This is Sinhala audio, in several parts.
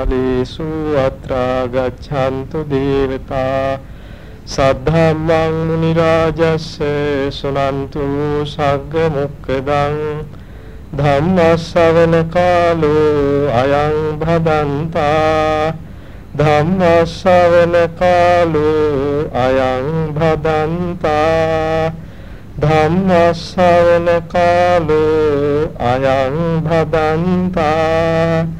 ඵලේසු අත්‍රා ගච්ඡන්තු දේවතා සද්ධම්මං මුනි රාජස්ස සුනන්තු සග්ග මොක්කදං ධම්මස්සවන කාලෝ අයං භදන්තා ධම්මස්සවන කාලෝ අයං භදන්තා ධම්මස්සවන කාලෝ අයං භදන්තා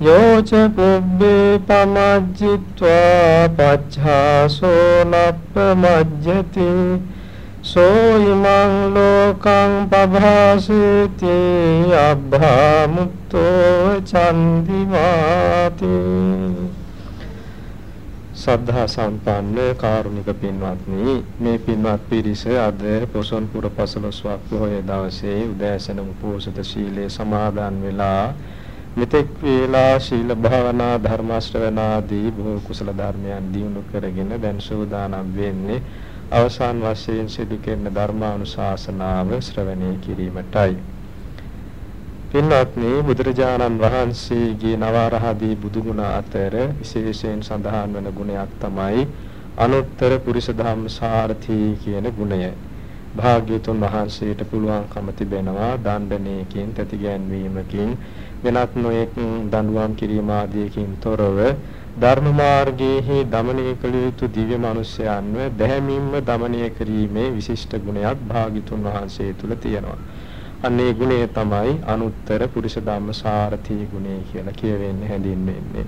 යෝච පුබ්බේ පමජ්ජිත්වා පච්ඡාසෝ නප්පමජ්ජති සෝයිමං ලෝකං පභාසේති අබ්භාමුත්තෝ චන්දිමාති සද්ධා සම්පන්න කාරුණික පින්වත්නි මේ පින්වත් පිරිස අද පොසොන් පුර පසළොස්වක් පොහොය දවසේ උදෑසන උපෝසත ශීලයේ සමාදන් වෙලා මෙතෙක් වේලා ශීල භාවනා ධර්ම ශ්‍රවණාදී බොහෝ කුසල ධර්මයන් දියුණු කරගෙන දැන් සෝදානම් වෙන්නේ අවසාන වශයෙන් සිදු කෙරෙන ධර්මානුශාසනාව ශ්‍රවණය කිරීමටයි. පින්වත්නි බුදුරජාණන් වහන්සේගේ නවරහදී බුදුගුණ අතර විශේෂයෙන් සඳහන් වන ගුණයක් තමයි අනුත්තර පුරිස ධම්ම සාරථී කියන ගුණය. භාග්‍යතුන් වහන්සේට පුළුවන්කම තිබෙනවා දණ්ඩනයකින් තැතිගැන්වීමකින් වෙනත් නොයෙක් දඬුවම් කිරීම ආදියකින් තොරව ධර්ම මාර්ගයේහි দমনය කළ යුතු දිව්‍ය මනුෂ්‍යයන්ව දැහැමින්ම দমনය කිරීමේ විශිෂ්ට ගුණයක් භාගිතුන් වහන්සේ තුල තියෙනවා. අන්නේ ගුණය තමයි අනුත්තර පුරුෂ ධම්ම සාරථී ගුණය කියලා කියවෙන්නේ හැඳින්වෙන්නේ.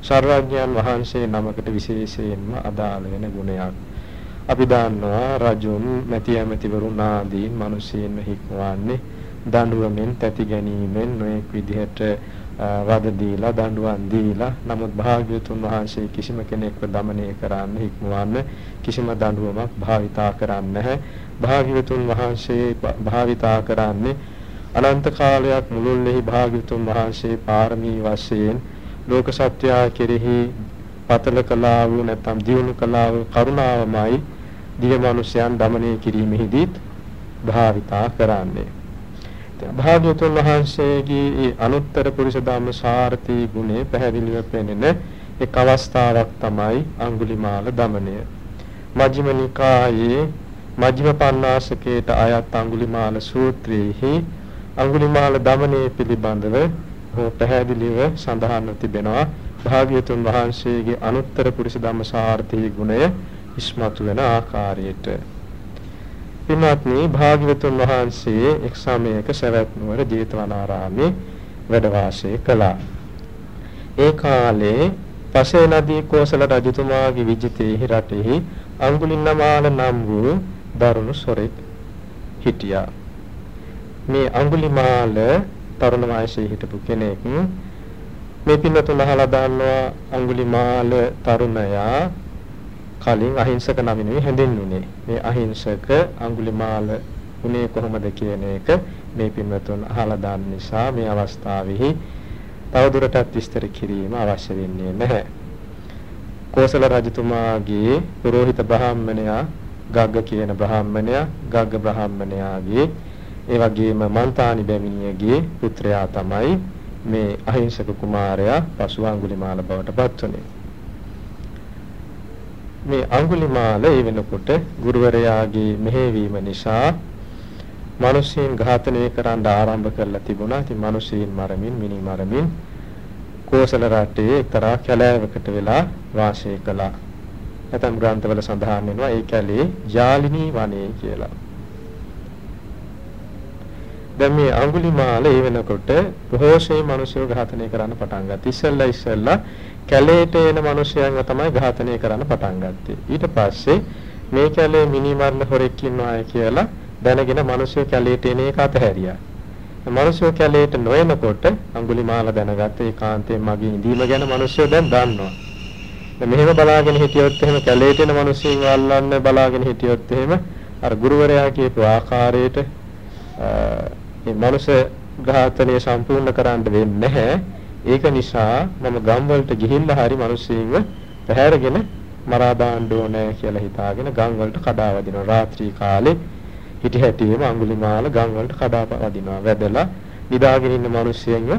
සර්වඥයන් වහන්සේ නමකට විශේෂයෙන්ම අදාළ වෙන ගුණයක්. අපි දන්නවා රජුන්, මැති ඇමතිවරුන් ආදී මිනිසෙන්න හික්මවන්නේ දඬුවමින් තැති ගැනීමෙන් නොඑක් විදිහට වද දීලා දඬුවම් දීලා නමුත් භාග්‍යතුන් වහන්සේ කිසිම කෙනෙක්ව দমনය කරන්න හික්මවන්න කිසිම දඬුවමක් භාවිතා කරන්නේ නැහැ. භාග්‍යතුන් වහන්සේ භාවිතා කරන්නේ අනන්ත කාලයක් මුළුල්ලෙහි භාග්‍යතුන් වහන්සේ පාරමී වශයෙන් ලෝක සත්‍යය කෙරෙහි පතල කලාව නැත්නම් දියුණු කලාව කරුණාවමයි දිව්‍ය මිනිසයන් দমনය කිරීමෙහිදීත් භාවිතා කරන්නේ. භාග්‍යවතුන් වහන්සේගේ අනුත්තර පුරුෂ ධම්ම සාරති ගුණේ පැහැදිලිව පෙනෙන එක් අවස්ථාවක් තමයි අඟුලිමාල දමනය. මජ්ක්‍ධිම නිකායේ මජ්ක්‍ධිම පඤ්ඤාසකේට අයත් අඟුලිමාල සූත්‍රයේහි අඟුලිමාල දමනය පිළිබඳව පැහැදිලිව සඳහන්ව තිබෙනවා. භාග්‍යවතුන් වහන්සේගේ අනුත්තර පුරුෂ ධම්ම සාරති ගුණය ඉස්මතු වෙන ආකාරයට පින්වත්නි භාග්‍යවතුන් වහන්සේ එක් සමයක සවැත් නුවර ජේතවනාරාමේ වැඩ වාසය කළා. ඒ කාලේ පසේ නදී කෝසල රජතුමාගේ විජිතේ රටෙහි අඟුලින්නමාල නම් වූ දරුණු සොරෙක් හිටියා. මේ අඟුලිමාල තරුණ වයසේ හිටපු කෙනෙක් මේ පින්නතුන් අහලා දන්නවා අඟුලිමාල තරුණයා කලින් අහිංසක නමිනුයි හැඳින්වුනේ. මේ අහිංසක අඟුලිමාල උනේ කොහොමද කියන එක මේ පින්වතුන් අහලා දාන්න නිසා මේ අවස්ථාවෙහි තවදුරටත් විස්තර කිරීම අවශ්‍ය වෙන්නේ නැහැ. කෝසල රජතුමාගේ පුරোহিত බ්‍රාහ්මණයා ගග්ග කියන බ්‍රාහ්මණයා ගග්ග බ්‍රාහ්මණයාගේ ඒ වගේම මන්තානි බැමිණියගේ පුත්‍රයා තමයි මේ අහිංසක කුමාරයා පසු අඟුලිමාල බවට පත් වුනේ. මේ අඟුලිමාල ඒ වෙනකොට ගුරුවරයාගේ මෙහෙවීම නිසා මිනිසීන් ඝාතනය කරන්න ආරම්භ කරලා තිබුණා. ඉතින් මිනිසීන් මරමින් මිනි මරමින් කෝසල රටේ එක්තරා කැලෑවකට වෙලා වාසය කළා. නැතම් ග්‍රන්ථවල සඳහන් වෙනවා ඒ කැලේ ජාලිනී වනයේ කියලා. දැන් මේ අඟුලිමාල ඒ වෙනකොට බොහෝසේ මිනිස්සු ඝාතනය කරන්න පටන් ගත්තා. ඉස්සෙල්ලා ඉස්සෙල්ලා කැලේට එන මිනිසයන්ව තමයි ඝාතනය කරන්න පටන් ගත්තේ. ඊට පස්සේ මේ කැලේ මිනිමරණ හොරෙක් ඉන්නවා කියලා දැනගෙන මිනිස්සු කැලේට එන එක අතහැරියා. මිනිස්සු කැලේට නොයනකොට අඟුලිමාල දැනගත්ත ඒකාන්තයෙන් මගේ ඉඳීම ගැන මිනිස්සු දැන් දන්නවා. මෙහෙම බලාගෙන හිටියොත් එහෙම කැලේට එන මිනිස්සුන් අල්ලන්න බලාගෙන හිටියොත් එහෙම අර ගුරුවරයා කියපු ආකාරයට මේ මනුෂ්‍ය ඝාතනය සම්පූර්ණ කරන්න වෙන්නේ නැහැ. ඒක නිසා මම ගම් වලට ගිහිල්ලා හරි මිනිස්සුන්ව පැහැරගෙන මරා දාන්න ඕනේ කියලා හිතාගෙන ගම් වලට කඩා වදිනවා. රාත්‍රී කාලේ හිටි හැටියේම අඟුලිමාල ගම් වලට කඩා වදිනවා. වැදලා නිදාගෙන ඉන්න මිනිස්සුන්ව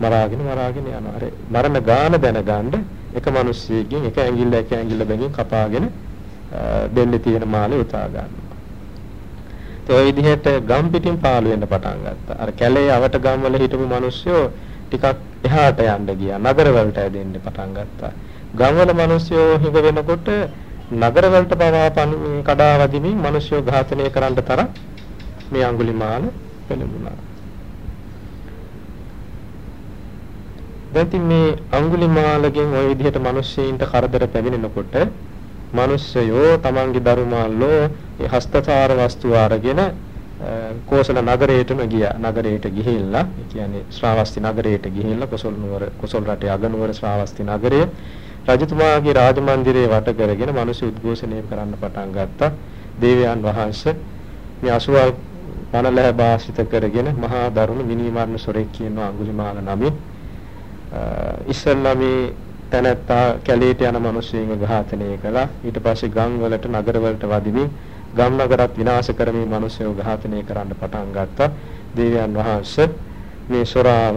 මරාගෙන මරාගෙන යනවා. අර මරණ ගාන දැනගන්න එක මිනිස්සෙකින් එක ඇඟිල්ල එක ඇඟිල්ල බැගින් කපාගෙන දෙන්නේ තියෙන මාළේ උතා ගන්නවා. ඒ විදිහට ගම් පිටින් පාළු වෙන්න පටන් ගත්තා. අර කැලේ අවට ගම් වල හිටපු මිනිස්සු ටිකක් එහාට යන්න ගියා. නගර වලට ඇදෙන්න පටන් ගත්තා. ගම් වල මිනිස්සු හිඟ වෙනකොට නගර වලට පවා කඩා වදිමින් මිනිස්සු ඝාතනය කරන්න තරම් මේ අඟුලිමාල පෙළඹුණා. දැන් මේ අඟුලිමාලගෙන් ওই විදිහට මිනිස්සෙයින්ට කරදර පැමිණෙනකොට මිනිස්සයෝ තමන්ගේ දරුමාල්ලෝ ඒ හස්තචාර වස්තු අරගෙන කෝසල නගරයටම ගියා. නගරයට ගිහිල්ලා, ඒ කියන්නේ ශ්‍රාවස්ති නගරයට ගිහිල්ලා කොසල් නුවර කොසල් රටේ අගනුවර ශ්‍රාවස්ති නගරයේ රජතුමාගේ රාජමන්දිරයේ වට කරගෙන මිනිස්සු උද්ඝෝෂණය කරන්න පටන් ගත්තා. දේවයන් වහන්සේ මේ අසුවල් පනලැහ භාෂිත කරගෙන මහා දරුණු මිනිමරණ සොරෙක් කියන අඟුලිමාල නමින් ඉස්සල්ලා මේ තැනැත්තා කැලේට යන මිනිස්සුන්ව ඝාතනය කළා. ඊට පස්සේ ගම් වලට නගර වලට වදිමින් ගම් නගරත් විනාශ කරමින් මිනිස්සුන්ව ඝාතනය කරන්න පටන් ගත්තා. දේවයන් වහන්සේ මේ සොරාව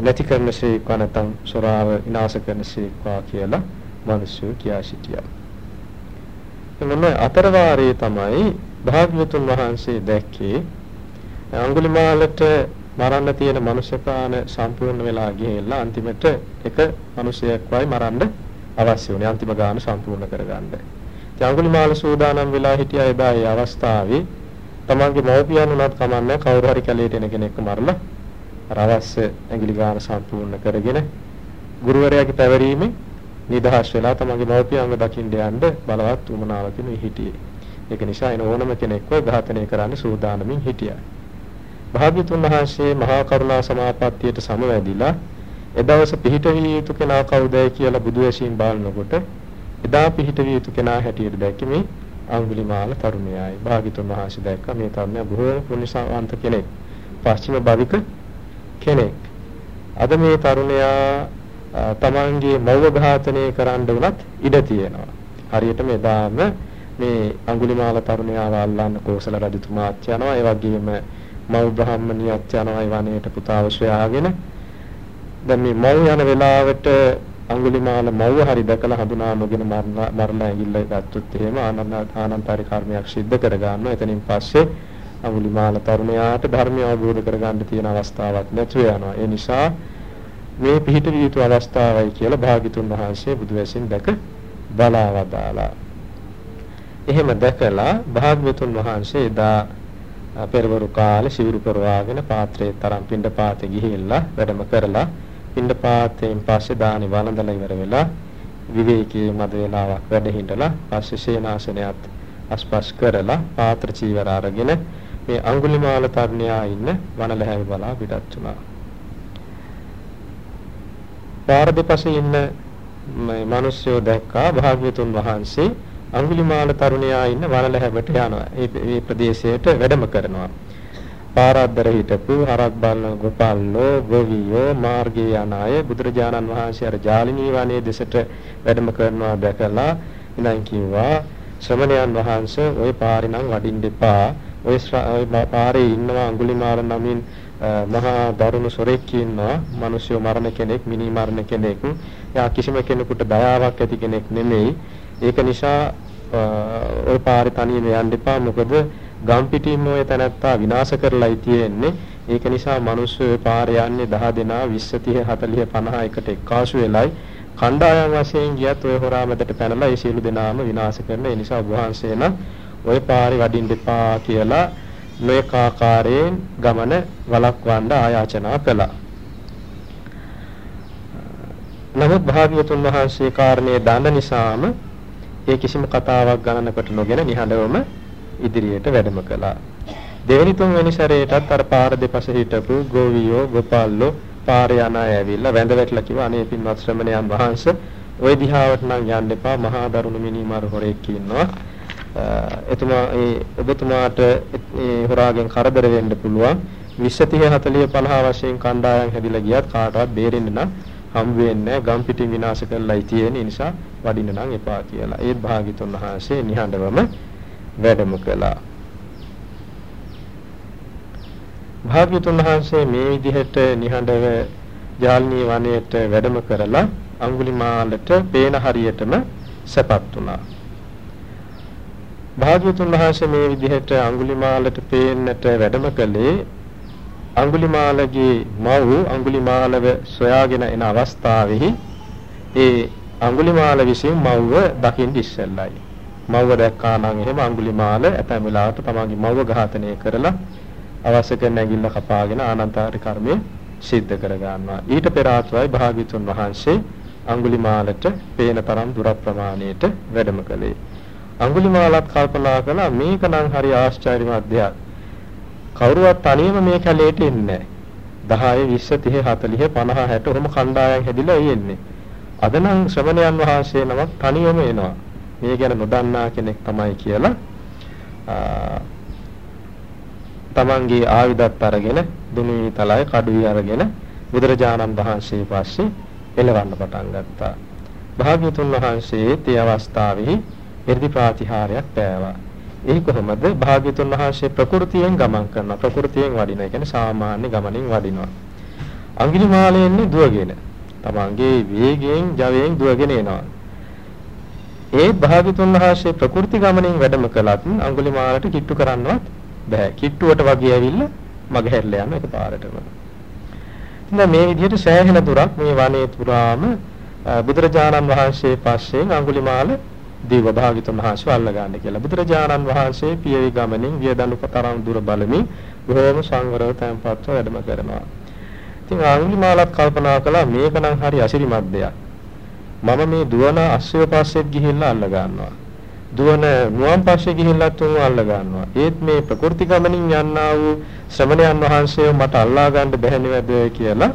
නැති කරන සීක්වා නැත්නම් සොරාව විනාශ කරන සීක්වා කියලා මිනිස්සු කියා සිටියා. එමෙන්න අතරවාරයේ තමයි භාග්‍යවතුන් වහන්සේ දැක්කේ අඟුලිමාලට මරන්න තියෙන මනුෂ්‍ය ප්‍රාණ සම්පූර්ණ වෙලා ගිහිල්ලා අන්තිමට එක මිනිසෙක් වයි මරන්න අවශ්‍ය වුණේ අන්තිම ගාන සම්පූර්ණ කරගන්න. ඉතින් අඟුලිමාල සූදානම් වෙලා හිටියා එදා ඒ අවස්ථාවේ තමන්ගේ මව්පියන් උනත් කමන්නේ කවුරු හරි කැලේට එන කෙනෙක්ව මරලා අර අවශ්‍ය ඇඟිලි ගාන සම්පූර්ණ කරගෙන ගුරුවරයාගේ පැවරීමෙන් නිදහස් වෙලා තමන්ගේ මව්පියන්ව දකින්න යන්න බලවත් උමනාවකින් හිටියේ. ඒක නිසා එන ඕනම කෙනෙක්ව ඝාතනය කරන්න සූදානමින් හිටියා. භාග්‍යතුන් වහන්සේ මහා කරුණා සමාපත්තියට සමවැදිලා එදවස පිහිටවිය යුතු කෙනා කවුදයි කියලා බුදු ඇසින් බලනකොට එදා පිහිටවිය යුතු කෙනා හැටියට දැක්කේ මේ අඟුලිමාල තරුණයයි. භාග්‍යතුන් වහන්සේ දැක්කා මේ තරුණයා බොහෝ පුණ්‍යසාවන්ත කෙනෙක්. පස්චිම භවික කෙනෙක්. අද මේ තරුණයා තමන්ගේ මව්ව ඝාතනය කරන්න උනත් ඉඩ තියෙනවා. හරියට මෙදාම මේ අඟුලිමාල තරුණයාව අල්ලන්න කෝසල රජතුමාත් යනවා. ඒ වගේම මව් බ්‍රාහ්මණියක් යනවා ඒ වනයේට පුතාව සොයාගෙන දැන් මේ මව් යන වෙලාවට අඟුලිමාල මව් හරි දැකලා හඳුනා නොගෙන මරලා ඇඟිල්ල ගත්තොත් එහෙම ආනන්තරි කර්මයක් සිද්ධ කර ගන්නවා. එතනින් පස්සේ අඟුලිමාල තරුණයාට ධර්මය අවබෝධ කරගන්න තියෙන අවස්ථාවක් නැතුව යනවා. ඒ නිසා මේ පිහිට විය යුතු අවස්ථාවයි කියලා භාග්‍යතුන් වහන්සේ බුදුවැසින් දැක බලාවදාලා. එහෙම දැකලා භාග්‍යතුන් වහන්සේ එදා පෙරවරු කාලේ සිවුරු කරවාගෙන පාත්‍රයේ තරම් පින්ඩපාතේ ගිහිල්ලා වැඩම කරලා පින්ඩපාතයෙන් පස්සේ දානි වළඳලා ඉවර වෙලා විවේකී මද වේලාවක් වැඩ හිඳලා පස්සේ සේනාසනයත් අස්පස් කරලා පාත්‍ර චීවර අරගෙන මේ අඟුලිමාල තරුණයා ඉන්න වනලැහැවි බලා පිටත් වුණා. පාර දෙපසේ ඉන්න මේ මිනිස්සු දැක්කා භාග්‍යතුන් වහන්සේ අඟුලිමාල තරුණයා ඉන්න වනලැහැබට යනවා. මේ ප්‍රදේශයට වැඩම කරනවා. පාරද්දර හිටපු හරක් බලන ගොපල්ලෝ ගොවියෝ මාර්ගයේ යන අය බුදුරජාණන් වහන්සේ අර ජාලිනී වනයේ දෙසට වැඩම කරනවා දැකලා ඉඳන් කිව්වා ශ්‍රමණයන් වහන්සේ ওই පාරේ නම් වඩින්න එපා ඔය පාරේ ඉන්නවා අඟුලිමාල නමින් මහා දරුණු සොරෙක් ඉන්නවා. මිනිස්සු මරණ කෙනෙක්, මිනි මරණ කෙනෙක්. යා කිසිම කෙනෙකුට දයාවක් ඇති කෙනෙක් නෙමෙයි. ඒක නිසා ඔය පාරේ තනියම යන්න එපා. මොකද ගම් පිටින්ම ඔය තැනත්තා විනාශ කරලායි තියෙන්නේ ඒක නිසා මිනිස්සු ඔය පාරේ යන්නේ 10 දෙනා 20 30 40 50 එකට එක්කාසු වෙලයි කණ්ඩායම් වශයෙන් ගියත් ඔය හොරා මැදට පැනලා ඒ සියලු දෙනාම විනාශ කරන ඒ නිසා වහන්සේ නම් ඔය පාරේ වඩින්න එපා කියලා මේක ආකාරයෙන් ගමන වළක්වන්න ආයාචනා කළා. නමුත් භාග්‍යවතුන් වහන්සේ කාරණේ දන්න නිසාම ඒ කිසිම කතාවක් ගණනකට නොගෙන නිහඬවම ඉදිරියට වැඩම කළා. දෙවෙනි තුන්වෙනි සැරේටත් අර පාර දෙපස හිටපු ගෝවියෝ ගෝපාල්ලෝ පාර යන අය ඇවිල්ලා වැඳ වැටලා කිව්වා අනේ පින්වත් ශ්‍රමණයන් වහන්සේ ওই දිහාවට නම් යන්න එපා. මහා දරුණු මිනිමාරු හොරෙක් ඉන්නවා. එතුමා ඒ ඔබතුමාට ඒ හොරාගෙන් කරදර වෙන්න පුළුවන්. 20 30 40 50 වශයෙන් කණ්ඩායම් හැදිලා ගියත් කාටවත් බේරෙන්න නම් හම් වෙන්නේ ගම් පිටින් විනාශ කරලායි තියෙන නිසා වඩින්න නම් එපා කියලා. ඒත් භාග්‍යතුන් වහන්සේ නිහඬවම වැඩම කළා. භාග්‍යතුන් වහන්සේ මේ විදිහට නිහඬව ජාල්නී වනයේට වැඩම කරලා අඟුලිමාලට පේන හරියටම සැපත් වුණා. භාග්‍යතුන් වහන්සේ මේ විදිහට අඟුලිමාලට පේන්නට වැඩම කළේ අඟුලිමාලගේ මව් අඟුලිමාලව සොයාගෙන එන අවස්ථාවෙහි ඒ අඟුලිමාල විසින් මව්ව දකින්න ඉස්සෙල්ලයි. මව්ව දැක්කා නම් එහෙම අඟුලිමාල ඇතැම් වෙලාවට තමන්ගේ මව්ව ඝාතනය කරලා අවශ්‍ය කරන ඇඟිල්ල කපාගෙන ආනන්තාරි කර්මය සිද්ධ කර ගන්නවා. ඊට පෙර ආත්වයි භාග්‍යතුන් වහන්සේ අඟුලිමාලට පේන තරම් දුර ප්‍රමාණයට වැඩම කළේ. අඟුලිමාලත් කල්පනා කළා මේක නම් හරි ආශ්චර්යමත් දෙයක්. කවුරුවත් තනියම මේ කැලේට එන්නේ නැහැ. 10 20 30 40 50 60 ඔහොම කණ්ඩායම් හැදිලා එන්නේ. අද නම් ශ්‍රමණයන් වහන්සේ නමක් තනියම එනවා. මේ ගැන නොදන්නා කෙනෙක් තමයි කියලා තමන්ගේ ආයුධත් අරගෙන දුනී තලයි කඩුවි අරගෙන බුදුරජාණන් වහන්සේ පස්සේ එලවන්න පටන් ගත්තා. භාග්‍යතුන් වහන්සේ තේ අවස්ථාවේ එර්ධි ප්‍රාතිහාරයක් පෑවා. ඒ කොහොමද භාග්‍යතුන් වහන්සේ ප්‍රകൃතියෙන් ගමන් කරනවා. ප්‍රകൃතියෙන් වඩිනවා. ඒ කියන්නේ සාමාන්‍ය ගමනින් වඩිනවා. අඟිලිමාලයෙන් දුවගෙන තමන්ගේ වේගයෙන් ජවයෙන් දුවගෙන එනවා. ඒ භාග්‍යතුන් වහන්සේ ප්‍රකෘති ගමනින් වැඩම කළත් අඟුලිමාලට කිට්ටු කරන්නවත් බෑ. කිට්ටුවට වගේ ඇවිල්ලා මග හැරලා යන එකපාරටම. ඉතින් මේ විදිහට සෑහෙන දුරක් මේ වනයේ පුරාම බුදුරජාණන් වහන්සේ පස්සෙන් අඟුලිමාල දිව භාග්‍යතුන් වහන්සේ අල්ලගන්න කියලා. බුදුරජාණන් වහන්සේ පියවි ගමනින් වියදනුපතරම් දුර බලමින් බොහෝම සංවරව තැන්පත්ව වැඩම කරනවා. ඉතින් අඟුලිමාලත් කල්පනා කළා මේක නම් හරි අසිරිමත් දෙයක්. මම මේ දුවන අස්සය පස්සෙත් ගිහිල්ලා අල්ල ගන්නවා. දුවන මුවන් පස්සේ ගිහිල්ලා තුන් අල්ල ගන්නවා. ඒත් මේ ප්‍රකෘති ගමනින් යන්නා වූ ශ්‍රමණයන් වහන්සේව මට අල්ලා ගන්න බැහැ නේද කියලා.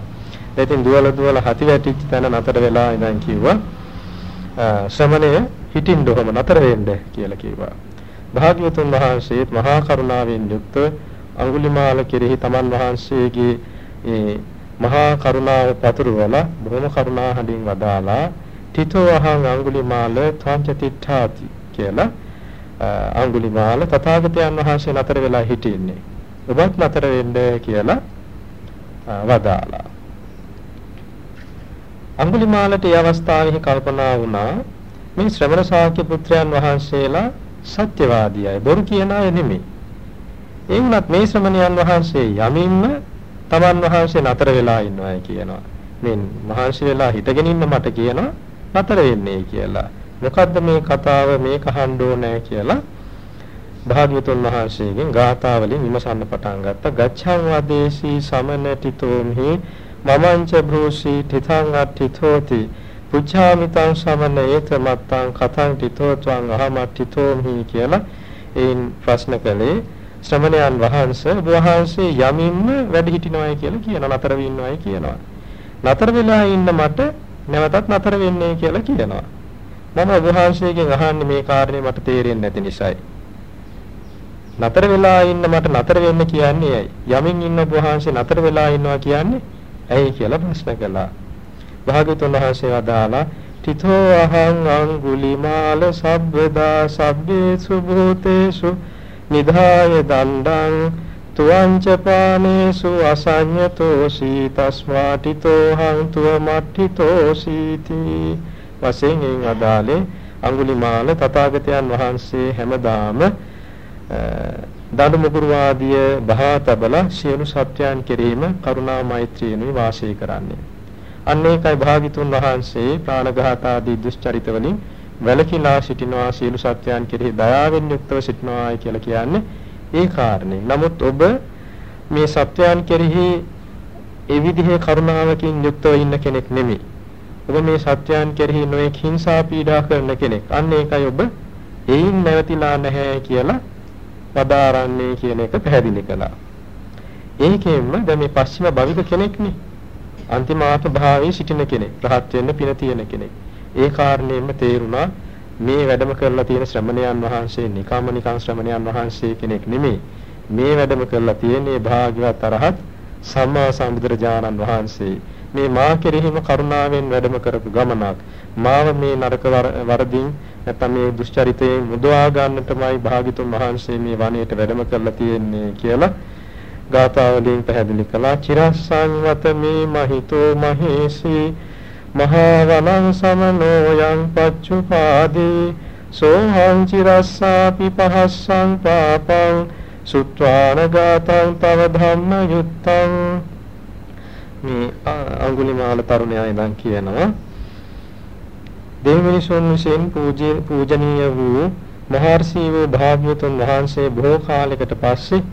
ඉතින් දුවල දුවල හති වැටිච්ච තැන නතර වෙලා ඉඳන් කිව්වා. ශ්‍රමණය හිටින්න ඔහම නතර වෙන්න කියලා කිව්වා. භාග්‍යවතුන් වහන්සේත් මහා කරුණාවෙන් යුක්ත අඟුලිමාල කෙරෙහි තමන් වහන්සේගේ ඒ මහා කරුණාව පතුරවලා බොහොම කරුණා හඬින් වදාලා තිතෝ අහං අඟුලිමාල තාංචතිත්ථාති කියලා අඟුලිමාල තථාගතයන් වහන්සේ නතර වෙලා හිටින්නේ. ඔබත් නතර වෙන්න කියලා වදාලා. අඟුලිමාලට ඒ අවස්ථාවේ කල්පනා වුණා මේ ශ්‍රමණ ශාක්‍ය පුත්‍රයන් වහන්සේලා සත්‍යවාදීයි බොරු කියන අය නෙමෙයි. ඒ වුණත් මේ ශ්‍රමණයන් වහන්සේ යමින්ම තමන් වහන්සේ නතර වෙලා ඉන්නවායි කියනවා. මේ මහන්සි වෙලා හිටගෙන ඉන්න මට කියනවා නතර වෙන්නේ කියලා. මොකද්ද මේ කතාව මේක අහන්න ඕනේ කියලා භාග්‍යවතුන් වහන්සේගෙන් ගාථා වලින් විමසන්න පටන් ගත්තා. ගච්ඡං වදේසී සමනටිතෝමහි මමංච බ්‍රෝසි තිතං අට්ඨිතෝති පුච්ඡාමිතං සමනේත මත්තං කතං තිතෝ ත්වං අහමට්ඨිතෝමහි කියලා ඒන් ප්‍රශ්න කළේ ශ්‍රමණයන් වහන්සේ වහන්සේ යමින්ම වැඩ හිටිනවායි කියලා කියන නතර වෙන්නවායි කියනවා. නතර වෙලා ඉන්න මට නැවතත් නතර වෙන්නේ කියලා කියනවා. මම ඔබ වහන්සේගෙන් අහන්නේ මේ කාරණේ මට තේරෙන්නේ නැති නිසායි. නතර වෙලා ඉන්න මට නතර වෙන්න කියන්නේ ඇයි? යමින් ඉන්න ඔබ වහන්සේ නතර වෙලා ඉන්නවා කියන්නේ ඇයි කියලා ප්‍රශ්න කළා. භාග්‍යතුන් වහන්සේ වදාලා තිතෝ අහං අංගුලිමාල සබ්බදා සබ්බේසු භූතේසු නිධාය දණ්ඩං තුවංච පානේසු අසඤ්ඤතෝසී තස්මාටිතෝ හංතුව මට්ඨිතෝසීති වශයෙන් එයින් අදාළේ අඟුලිමාල තථාගතයන් වහන්සේ හැමදාම දඬු මුගුරු ආදිය බහා තබලා සියලු සත්‍යයන් කෙරෙහිම කරුණා මෛත්‍රියනුයි වාසය කරන්නේ. අන්න ඒකයි භාගිතුන් වහන්සේ ප්‍රාණඝාත ආදී දුෂ්චරිත වලින් වැළකීලා සිටිනවා සියලු සත්‍යයන් කෙරෙහි දයාවෙන් යුක්තව සිටිනවායි කියලා කියන්නේ ඒ කාරණේ. නමුත් ඔබ මේ සත්‍යයන් කෙරෙහි ඒ විදිහේ කරුණාවකින් යුක්තව ඉන්න කෙනෙක් නෙමෙයි. ඔබ මේ සත්‍යයන් කෙරෙහි නොයෙක් හිංසා පීඩා කරන කෙනෙක්. අන්න ඒකයි ඔබ එයින් නැවතිලා නැහැ කියලා වදාරන්නේ කියන එක පැහැදිලි කළා. ඒකෙන්ම දැන් මේ පස්චිම භවික කෙනෙක්නේ. අන්තිම ආත්ම භාවයේ සිටින කෙනෙක්. රහත් වෙන්න පින තියෙන කෙනෙක්. ඒ කාරණේම තේරුණා මේ වැඩම කරලා තියෙන ශ්‍රමණයන් වහන්සේ නිකම්ම නිකම් ශ්‍රමණයන් වහන්සේ කෙනෙක් නෙමෙයි. මේ වැඩම කරලා තියෙන්නේ භාග්‍යවත් අරහත් සම්මා සම්බුදුරජාණන් වහන්සේ. මේ මා කෙරෙහිම කරුණාවෙන් වැඩම කරපු ගමනක්. මාව මේ නරක වරදින් නැත්නම් මේ දුෂ්චරිතයෙන් මුදවා ගන්නටමයි භාග්‍යතුන් වහන්සේ මේ වනයේට වැඩම කරලා තියෙන්නේ කියලා ගාථාවලින් පැහැදිලි කළා. චිරස්සංවත මේ මහිතෝ මහේසී මහා වනං සමනෝ යං පච්චුපාදී සෝහං චිරස්සාපි පහස්සං පාපං සුත්වාන ගාතං තව ධම්ම යුත්තං මේ අඟුලිමාල තරුණයා ඉඳන් කියනවා දෙවිමිනිසුන් විසින් පූජනීය වූ මහර්ෂී වූ භාග්‍යවතුන් වහන්සේ බොහෝ කාලයකට පස්සේ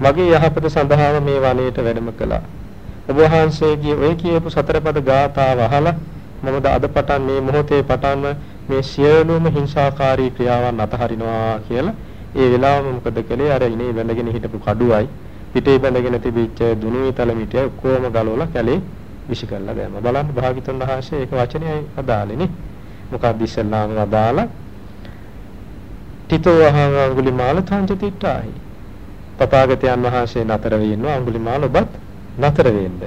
මගේ යහපත සඳහාම මේ වනයේට වැඩම කළා. ඔබ වහන්සේගේ ඔය කියපු සතරපද ගාථාව අහලා මම අද පටන් මේ මොහොතේ පටන්ම මේ සියලුම හිංසාකාරී ක්‍රියාවන් අතහරිනවා කියලා. ඒ වෙලාවම මොකද කළේ? අර ඉනේ බැඳගෙන හිටපු කඩුවයි පිටේ බැඳගෙන තිබිච්ච දුනු විතල මිටිය කොහොම ගලවලා කැලේ විසි කළා දැම්ම. බලන්න භාගිතුන් වහන්සේ ඒක වචනයයි අදාළේ මොකක්ද ඉස්සල්ලාම අදාලා තිතෝ අහං අඟුලිමාල තංජතිට්ඨාහි තථාගතයන් වහන්සේ නතර වී ඉන්නවා අඟුලිමාල ඔබත් නතර වෙන්න.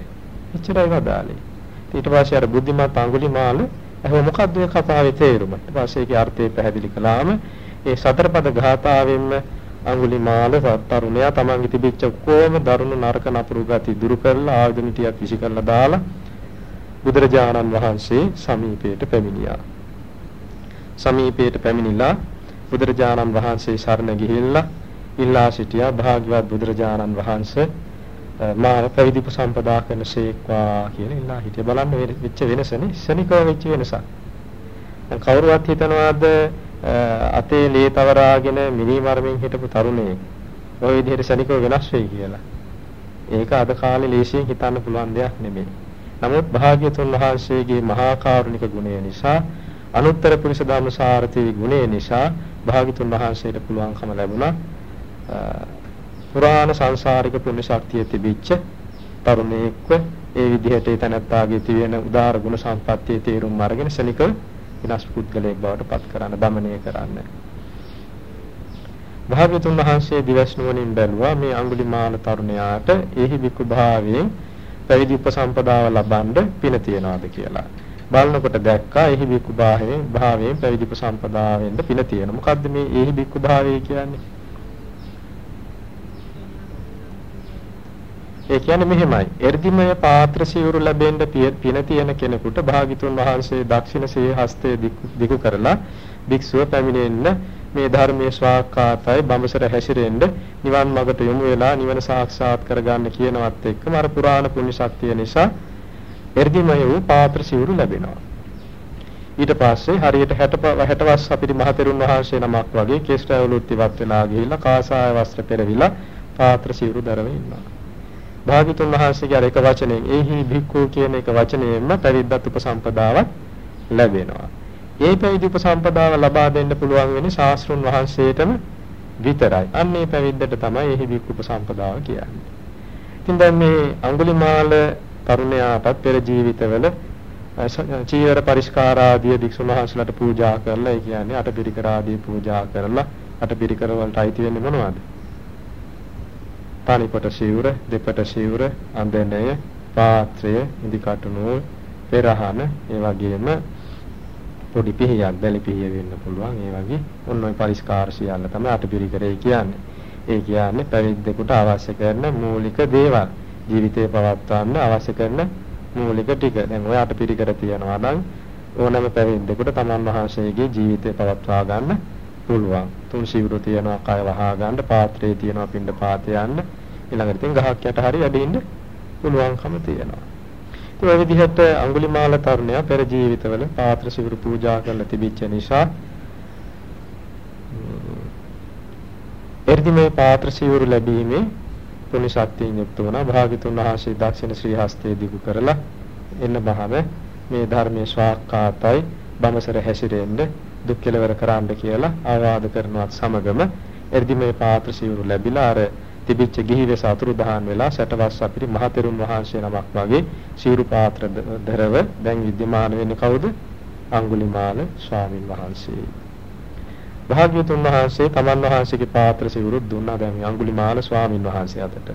එච්චරයි වදාලේ. ඊට පස්සේ අර බුද්ධිමත් අඟුලිමාල එහෙනම් මොකද්ද මේ කතාවේ තේරුම? ඊට පස්සේ ඒකේ අර්ථය පැහැදිලි කළාම ඒ සතරපද ගාථාවෙන්ම අඟුලිමාල තරුණයා තමන්ගේ තිබිච්ච කොම දරුණු නරක නපුරු ගති දුරු කරලා ආයුධ නිටියක් විසි කරලා දාලා බුදුරජාණන් වහන්සේ සමීපයට පැමිණියා. සමීපයට පැමිණිලා බුදුරජාණන් වහන්සේ සරණ ගිහිල්ලා ඉල්ලා සිටියා භාග්‍යවත් බුදුරජාණන් වහන්සේ මා පැවිදි උපසම්පදා කරන ශේක්වා කියලා ඉල්ලා හිටිය බලන්න වෙච්ච වෙනසනේ ශනිකව වෙච්ච වෙනසක්. දැන් කවුරුවත් හිතනවාද අතේ ලේ තවරාගෙන මිනි මරමින් හිටපු තරුණයෙක් ওই විදිහට ශනිකව වෙනස් වෙයි කියලා. ඒක අද කාලේ ලේසියෙන් හිතන්න පුළුවන් දෙයක් නෙමෙයි. නමුත් භාග්‍යතුන් වහන්සේගේ මහා කරුණික ගුණය නිසා අනුත්තර පුරිස ධම්මසාරති ගුණය නිසා භාග්‍යතුන් වහන්සේට පුළුවන්කම ලැබුණා පුරාණ සංසාරික පුණ්‍ය ශක්තිය තිබිච්ච තරුණයෙක්ව ඒ විදිහට ඒ තනත්තාගේ තියෙන උදාර ගුණ සම්පත්තියේ තේරුම් අරගෙන ශනික විනාශ පුද්ගලයෙක් බවට පත් කරන්න দমনය කරන්න. භාග්‍යතුන් වහන්සේ දිවස් නුවණින් බැලුවා මේ අඟුලිමාල තරුණයාට එහි විකු භාවයෙන් පැවිදි උපසම්පදාව ලබන්න පින තියනවාද කියලා. බලනකොට දැක්කා එහි බික්කු භාවයෙන් භාවයෙන් පැවිදි උපසම්පදාවෙන්ද පින තියෙන. මොකද්ද මේ එහි බික්කු භාවය කියන්නේ? ඒ කියන්නේ මෙහෙමයි. එර්ධිමය පාත්‍ර සිවුරු ලැබෙන්න පින තියෙන කෙනෙකුට භාගිතුන් වහන්සේ දක්ෂිණ සේ හස්තය දිගු කරලා භික්ෂුව පැමිණෙන්න මේ ධර්මයේ ස්වාක්කාතයි බඹසර හැසිරෙන්න නිවන් මාර්ගට යොමු වෙලා නිවන සාක්ෂාත් කරගන්න කියනවත් එක්කම අර පුරාණ පුණ්‍ය ශක්තිය නිසා එර්ධිමය වූ පාත්‍ර සිවුරු ලැබෙනවා. ඊට පස්සේ හරියට 60 60 වස් අපිට මහතෙරුන් වහන්සේ නමක් වගේ කේස්ටයවලුත් ඉවත් වෙලා ගිහිල්ලා කාසාය වස්ත්‍ර පෙරවිලා පාත්‍ර සිවුරු දරව ඉන්නවා. භාග්‍යතුන් වහන්සේගේ අර එක වචනයෙන් එහි භික්ඛු කියන එක වචනයෙන්ම පැවිද්දත් උපසම්පදාවක් ලැබෙනවා. ඒ පැවිදි උපසම්පදාව ලබා දෙන්න පුළුවන් වෙන්නේ ශාස්ත්‍රුන් වහන්සේටම විතරයි. අන්න ඒ පැවිද්දට තමයි එහි භික්ඛු උපසම්පදාව කියන්නේ. ඉතින් දැන් මේ අඟුලිමාල තරුණයාටත් පෙර ජීවිතවල චීවර පරිස්කාර ආදී භික්ෂුන් වහන්සේලාට පූජා කරලා ඒ කියන්නේ අටපිරිකර ආදී පූජා කරලා අටපිරිකර වලට අයිති වෙන්නේ මොනවද? තනිපට සිවුර, දෙපට සිවුර, අඳනය, පාත්‍රය, ඉදිකටුණු, පෙරහන, ඒ වගේම පොඩි පිහියක්, බැලි පිහිය වෙන්න පුළුවන්. ඒ වගේ ඔන්න ඔය පරිස්කාර සියල්ල තමයි අටපිරිකරේ කියන්නේ. ඒ කියන්නේ පැවිද්දෙකුට අවශ්‍ය කරන මූලික දේවල්. ජීවිතේ පවත්වන්න අවශ්‍ය කරන මූලික ටික. දැන් ඔය අටපිරිකර තියනවා නම් ඕනෑම පැවිද්දෙකුට තමන් වහන්සේගේ ජීවිතේ පවත්වා ගන්න පුළුවන්. තුන් සිවුරු තියනවා කය වහා ගන්න, පාත්‍රයේ තියනවා පින්ඩ පාතේ යන්න. ඊළඟට ඉතින් ගහක් යට හරි වැඩ ඉන්න පුළුවන්කම තියෙනවා. ඒ විදිහට අඟුලිමාල තරුණයා පෙර ජීවිතවල පාත්‍ර සිවුරු පූජා කරලා තිබිච්ච නිසා එර්ධිමේ පාත්‍ර සිවුරු ලැබීමේ පුණ්‍ය ශක්තියෙන් යුක්ත වුණා. භාග්‍යතුන් වහන්සේ දක්ෂිණ ශ්‍රී හස්තයේ දිගු කරලා එන්න බහම මේ ධර්මයේ ස්වාක්කාතයි බමසර හැසිරෙන්න දුක් කෙලවර කරන්න කියලා ආවාද කරනවත් සමගම එර්ධිමේ පාත්‍ර සිවුරු ලැබිලා අර තිබිච්ච ගිහිවෙස අතුරුදහන් වෙලා සැටවස් අපිරි මහතෙරුන් වහන්සේ නමක් වගේ සිවුරු පාත්‍ර දරව දැන් විද්‍යමාන වෙන්නේ කවුද? අඟුලිමාල ස්වාමින් වහන්සේ. භාග්‍යතුන් වහන්සේ තමන් වහන්සේගේ පාත්‍ර සිවුරු දුන්නා දැන් මේ අඟුලිමාල ස්වාමින් වහන්සේ අතට.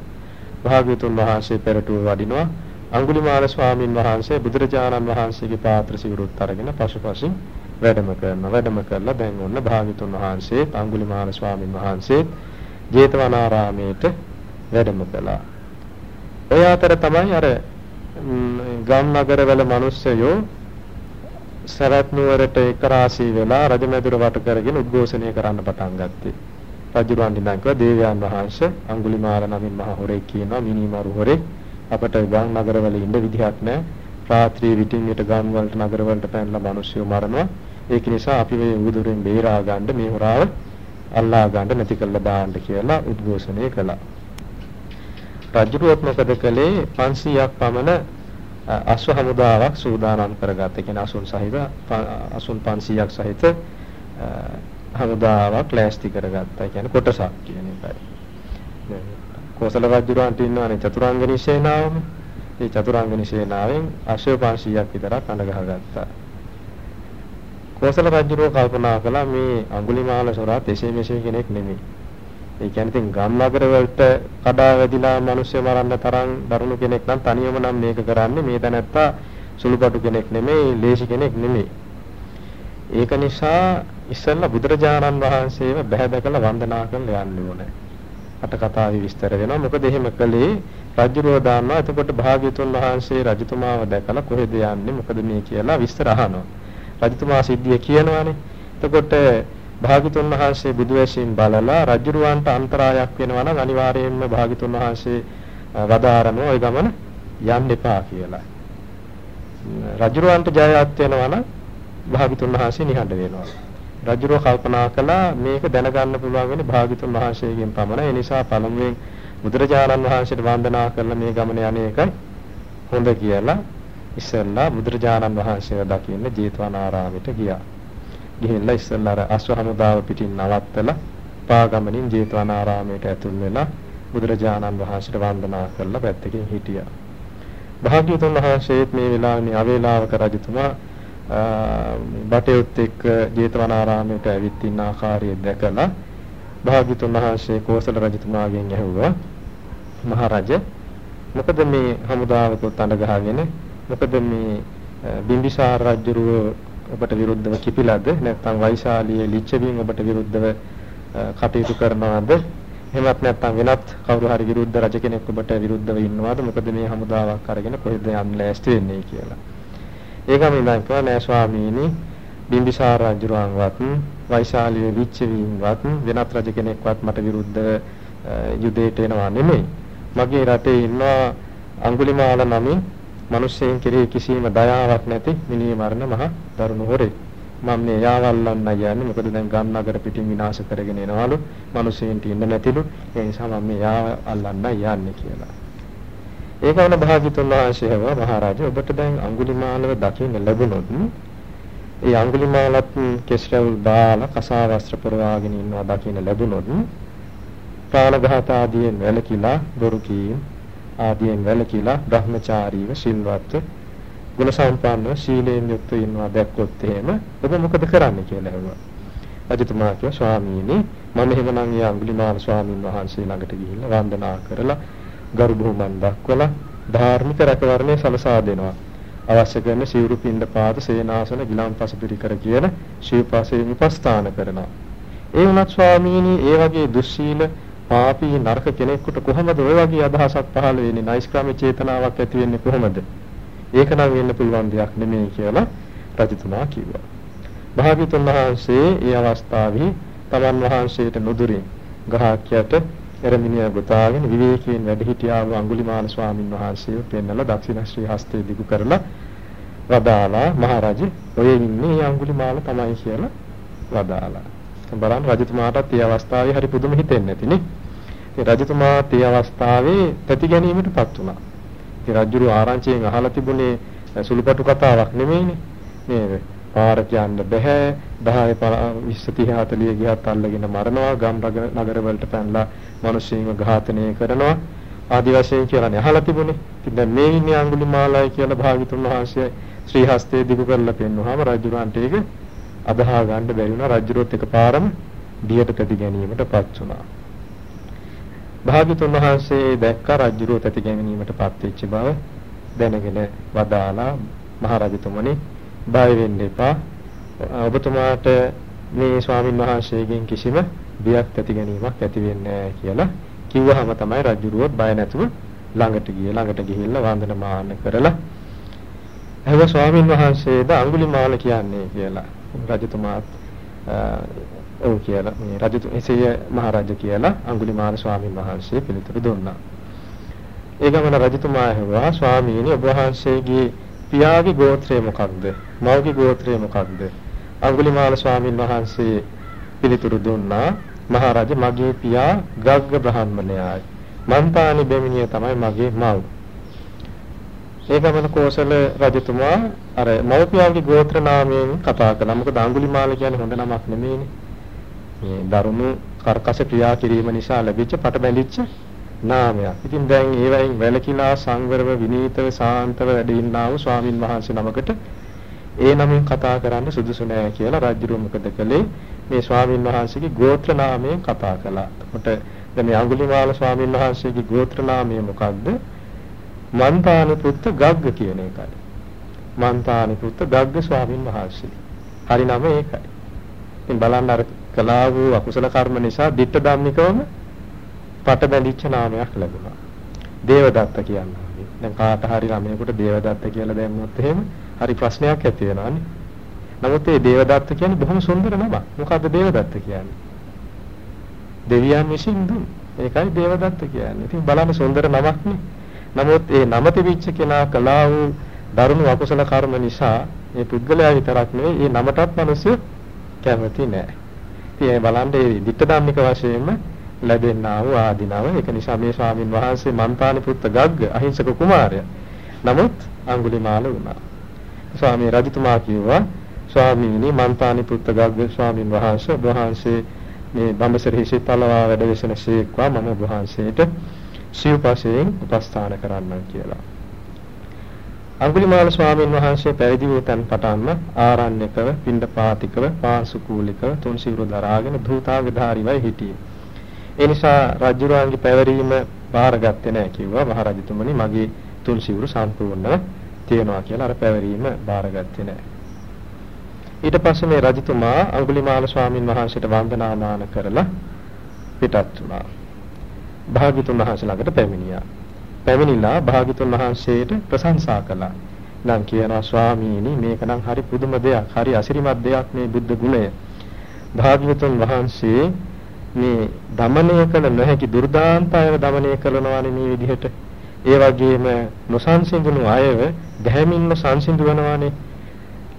භාග්‍යතුන් වහන්සේ පෙරටුව වඩිනවා. අඟුලිමාල ස්වාමින් වහන්සේ බුදුරජාණන් වහන්සේගේ පාත්‍ර සිවුරුත් අරගෙන පසුපසින් වැඩම කරනවා. වැඩම කරලා දැන් ඔන්න භාග්‍යතුන් වහන්සේ අඟුලිමාල ස්වාමින් වහන්සේ ජේතවනාරාමේට වැඩම කළා. ඔය අතර තමයි අර ගම් නගරවල මිනිස්සයෝ සරත් නුවරට එක්රාසී වෙලා රජමැදුර වට කරගෙන උද්ඝෝෂණය කරන්න පටන් ගත්තේ. රජුරන් ඉඳන් කිව්වා දේවයන් වහන්සේ අඟුලිමාල නමින් මහ හොරෙක් කියනවා මිනිමරු හොරෙක් අපට ගම් නගරවල ඉන්න විදිහක් නැහැ. රාත්‍රී විටින් විට ගම් වලට නගර වලට පැනලා මිනිස්සු මරනවා. ඒක නිසා අපි මේ උදුරෙන් බේරා ගන්න මේ හොරාව අල්ලා ගන්න නැති කළා දාන්න කියලා උද්ඝෝෂණය කළා. රජුරුවත් මොකද කළේ 500ක් පමණ අශ්ව හමුදාවක් සූදානම් කරගත්ත. ඒ කියන්නේ අසුන් සහිත අසුන් 500ක් සහිත හමුදාවක් ලෑස්ති කරගත්තා. ඒ කියන්නේ කොටසක් කියන එකයි. කොසල රජුරන්ට ඉන්නවනේ චතුරාංගනී සේනාවම. ඒ චතුරාංගනී සේනාවෙන් අශ්ව 500ක් විතරක් අඬ ගහගත්තා. කොසල රජුරෝ කල්පනා කළා මේ අඟුලිමාල සොරාත් එසේ මෙසේ කෙනෙක් නෙමෙයි. ඒ කියන්නේ ඉතින් ගම්නගර වලට කඩා වැදිලා මිනිස්සු මරන්න තරම් දරුණු කෙනෙක් නම් තනියම නම් මේක කරන්නේ මේ තැනත්තා සුළුපටු කෙනෙක් නෙමෙයි ලේසි කෙනෙක් නෙමෙයි. ඒක නිසා ඉස්සෙල්ලා බුදුරජාණන් වහන්සේව බැහැ දැකලා වන්දනා කරලා යන්න ඕනේ. අට කතාවේ විස්තර වෙනවා. මොකද එහෙම කළේ රජුරෝ දාන්නවා. එතකොට භාග්‍යතුන් වහන්සේ රජතුමාව දැකලා කොහෙද යන්නේ මොකද මේ කියලා විස්තර අහනවා. රජතුමා සිද්ධිය කියනවානේ. එතකොට භාග්‍යතුන් වහන්සේ බුදු වෙසින් බලලා රජුරවන්ට අන්තරායක් වෙනවා නම් අනිවාර්යයෙන්ම භාග්‍යතුන් වහන්සේ වදාරන ওই ගමන යන්න එපා කියලා. රජුරවන්ට ජයවත් වෙනවා නම් භාග්‍යතුන් වහන්සේ නිහඬ වෙනවා. රජුරෝ කල්පනා කළා මේක දැනගන්න පුළුවන් වෙන්නේ භාග්‍යතුන් වහන්සේගෙන් පමණයි. ඒ නිසා පළමුවෙන් බුදුරජාණන් වහන්සේට වන්දනා කරලා මේ ගමන යන්නේ එකයි හොඳ කියලා ඉස්සෙල්ලා බුදුරජාණන් වහන්සේව දකින්න ජේතවනාරාමයට ගියා. ගිහිල්ලා ඉස්සෙල්ලා අර අශ්ව හමුදාව පිටින් නවත්තලා පාගමනින් ජේතවනාරාමයට ඇතුල් වෙලා බුදුරජාණන් වහන්සේට වන්දනා කරලා පැත්තකින් හිටියා. භාග්‍යවතුන් වහන්සේත් මේ වෙලාවේ අවේලාවක රජතුමා බටයුත් එක්ක ජේතවනාරාමයට ඇවිත් ඉන්න ආකාරය දැකලා භාග්‍යවතුන් වහන්සේ කෝසල රජතුමාගෙන් ඇහුවා මහරජ මොකද මේ හමුදාවකට අඬ ගහගෙන මොකද මේ බිම්බිසාර රජුරුව ඔබට විරුද්ධව කිපිලාද නැත්නම් වෛශාලියේ ලිච්ඡවීන් ඔබට විරුද්ධව කටයුතු කරනවාද එහෙමත් නැත්නම් වෙනත් කවුරු හරි විරුද්ධ රජ කෙනෙක් ඔබට විරුද්ධව ඉන්නවාද මොකද මේ හමුදාවක් අරගෙන කොහෙද යන්න ලෑස්ති වෙන්නේ කියලා. ඒකම ඉඳන් කිව්වා නෑ ස්වාමීනි බිම්බිසාර රජුරන්වත් වෛශාලියේ ලිච්ඡවීන්වත් වෙනත් රජ කෙනෙක්වත් මට විරුද්ධව යුදයට එනවා නෙමෙයි. මගේ රටේ ඉන්නවා අඟුලිමාල නමින් මිනිස්සෙන් කෙරෙහි කිසිම දයාවක් නැති මිනිහ මරණ මහ දරුණු හොරේ. මම මේ යාවල්ලන්න යන්නේ මොකද දැන් ගම් නගර පිටින් විනාශ කරගෙන එනවලු මිනිස්සෙන්ට ඉන්න නැතිලු ඒ නිසා මම මේ යාව අල්ලන්න යන්නේ කියලා. ඒක වුණ භාග්‍යතුන් වහන්සේව මහරජා ඔබට දැන් අඟුලිමාලව දකින්න ලැබුණොත් ඒ අඟුලිමාලත් කෙස්රවුල් දාලා කසා වස්ත්‍ර පුරවාගෙන ඉන්නවා දකින්න ලැබුණොත් ප්‍රාණඝාත ආදියෙන් වැළකීලා දොරු කීම් ආදියෙන් වැළකීලා බ්‍රහ්මචාරීව සිල්වත් ගුණ සම්පන්නව ශීලයෙන් යුක්ත ඉන්නවා දැක්කොත් එහෙම ඔබ මොකද කරන්නේ කියලා ඇහුවා. රජතුමා කිව්වා ස්වාමීනි මම එහෙමනම් යා අඟුලිමාල ස්වාමීන් වහන්සේ ළඟට ගිහිල්ලා වන්දනා කරලා ගරු බුහුමන් දක්වලා ධාර්මික රැකවරණය සලසා දෙනවා. අවශ්‍ය කරන සිවුරු පින්ඩ පාද සේනාසන ගිලම්පස පිරිකර කියන ශීපාසයෙන් විපස්ථාන කරනවා. ඒ වුණත් ස්වාමීනි ඒ වගේ දුස්සීල පාපී නරක කෙනෙකුට කොහොමද ওই වගේ අදහසක් පහළ වෙන්නේ? නයිස්ක්‍රාමී චේතනාවක් ඇති වෙන්නේ කොහොමද? ඒක නම් වෙන්න පුළුවන් දෙයක් නෙමෙයි කියලා රජතුමා කිව්වා. භාග්‍යතුන් වහන්සේ ඒ අවස්ථාවේ තමන් වහන්සේට නුදුරින් ගහක් යට එරමිනිය ගොතාගෙන විවේකයෙන් වැඩ සිටියා වූ අඟුලිමාල ස්වාමින් වහන්සේව පෙන්නලා දක්ෂිණ ශ්‍රී හස්තය දිගු කරලා වදාලා මහරජා ඔය ඉන්නේ අඟුලිමාල තමයි කියලා වදාලා. බලන්න රජතුමාටත් මේ අවස්ථාවේ හරි පුදුම හිතෙන්නේ නැතිනේ. ඉතින් රජතුමා මේ අවස්ථාවේ ප්‍රති ගැනීමටපත් වුණා. ඉතින් රජුරු ආරංචියෙන් අහලා තිබුණේ සුළුපටු කතාවක් නෙමෙයිනේ. නේද? පාර කියන්න බෑ 10 20 30 40 ගියත් අල්ලගෙන මරනවා ගම් නගර වලට පැනලා මිනිස්සුන්ව ඝාතනය කරනවා ආදි වශයෙන් කියලානේ අහලා තිබුණේ. ඉතින් දැන් මේ ඉන්නේ අඟුලිමාලයි කියලා භාග්‍යතුන් වහන්සේ ශ්‍රී හස්තයේ දිගු කරලා පෙන්වුවාම රජුරන්ට ඒක අදහා ගන්න බැරි වුණා. රජුරොත් එකපාරම දියට තැති ගැනීමටපත් වුණා. භාග්‍යතුන් වහන්සේ දැක්ක රජුරෝ තැති ගැනීමටපත් වෙච්ච බව දැනගෙන වදාලා මහරජතුමනි බය වෙන්න එපා. ඔබතුමාට මේ ස්වාමින් වහන්සේගෙන් කිසිම බියක් ඇති ගැනීමක් ඇති වෙන්නේ නැහැ කියලා කිව්වහම තමයි රජුරුවත් බය නැතුව ළඟට ගියේ ළඟට ගිහිල්ලා වන්දනමාන කරලා එහෙම ස්වාමින් වහන්සේද අඟුලිමාල කියන්නේ කියලා රජතුමාත් ඔව් කියලා මේ රජතු එසේ මහරජ කියලා අඟුලිමාල ස්වාමින් වහන්සේ පිළිතුරු දුන්නා. ඒ ගමන රජතුමා ඇහුවා ස්වාමීනි ඔබ වහන්සේගේ පියාගේ ගෝත්‍රය මොකක්ද? මවගේ ගෝත්‍රය මොකක්ද? අඟුලිමාල ස්වාමින් වහන්සේ පිළිතුරු දුන්නා මහරජ මගේ පියා ගග්ග බ්‍රහ්මණයායි. මන්තානි බෙමිනිය තමයි මගේ මව්. ඒ ගමන කෝසල රජතුමා අර මව්පියාගේ ගෝත්‍ර නාමයෙන් කතා කළා. මොකද අඟුලිමාල කියන්නේ හොඳ නමක් නෙමෙයිනේ. මේ දරුණු කර්කශ ක්‍රියා කිරීම නිසා ලැබිච්ච පට බැඳිච්ච නාමයක්. ඉතින් දැන් ඒවයින් වැළකීලා සංවරව විනීතව සාන්තව වැඩ ඉන්නා වූ ස්වාමින් වහන්සේ නමකට ඒ නමින් කතා කරන්න සුදුසු නෑ කියලා රජුරු මොකද කළේ? මේ ස්වාමින් වහන්සේගේ ගෝත්‍ර නාමයෙන් කතා කළා. එතකොට දැන් මේ අඟුලිමාල ස්වාමින් වහන්සේගේ ගෝත්‍ර නාමය මොකක්ද? මන්තානි පුත්ත ගග්ග කියන එකයි. මන්තානි පුත්ත ගග්ග ස්වාමින් වහන්සේ. හරි නම ඒකයි. ඉතින් බලන්න අර කළා වූ අකුසල කර්ම නිසා ditta ධම්මිකවම පට බැඳිච්ච නාමයක් ලැබුණා. දේවදත්ත කියන්නේ. දැන් කාට හරි ළමයෙකුට දේවදත්ත කියලා දැම්මොත් එහෙම හරි ප්‍රශ්නයක් ඇති වෙනවානේ. නමුත් මේ දේවදත්ත කියන්නේ බොහොම සුන්දර නමක්. මොකද්ද දේවදත්ත කියන්නේ? දෙවියන් විසින් දුන්. ඒකයි දේවදත්ත කියන්නේ. ඉතින් බලන්න සුන්දර නමක්නේ. නමුත් ඒ නම තිබිච්ච කෙනා කළා වූ දරුණු අකුසල කර්ම නිසා මේ පුද්ගලයා විතරක් නෙවෙයි මේ නමටත් මිනිස්සු කැමති නෑ. ඉතින් ඒ බලන්න මේ ditta ධම්මික වශයෙන්ම ලැබෙන්නා වූ ආධිනව. ඒක නිසා මේ ස්වාමින් වහන්සේ මන්තානි පුත්ත ගග්ග අහිංසක කුමාරයා. නමුත් අඟුලිමාල වුණා. ස්වාමී රජතුමා කිව්වා ස්වාමීනි මන්තානි පුත්ත ගග්ග ස්වාමින් වහන්සේ වහන්සේ මේ බඹසර හිසේ තලවා වැඩ වෙසන ශේක්වා මම වහන්සේට සිව්පසයෙන් උපස්ථාන කරන්නම් කියලා. අඟුලිමාල ස්වාමීන් වහන්සේ පැවිදි වූ තැන් පටන්ම ආරණ්‍යකව, පිණ්ඩපාතිකව, පාසුකූලිකව තුන් සිවුරු දරාගෙන ධූතාගධාරිවයි හිටියේ. ඒ නිසා රජුරාන්ගේ පැවරීම බාරගත්තේ නැහැ කිව්වා මහරජතුමනි මගේ තුන් සිවුරු සම්පූර්ණ තියෙනවා කියලා අර පැවරීම බාරගත්තේ නැහැ. ඊට පස්සේ මේ රජතුමා අඟුලිමාල ස්වාමින් වහන්සේට වන්දනාමාන කරලා පිටත් වුණා. භාග්‍යතුන් වහන්සේ ළඟට පැමිණියා. පැමිණිලා භාග්‍යතුන් වහන්සේට ප්‍රශංසා කළා. නම් කියනවා ස්වාමීනි මේකනම් හරි පුදුම දෙයක්. හරි අසිරිමත් දෙයක් මේ බුද්ධ ගුණය. භාග්‍යතුන් වහන්සේ මේ দমনය කළ නොහැකි දුර්දාන්තයව দমনය කරනවානේ මේ විදිහට. ඒ වගේම නොසන්සිඳුණු අයව දැහැමින්ම සංසිඳු වෙනවානේ.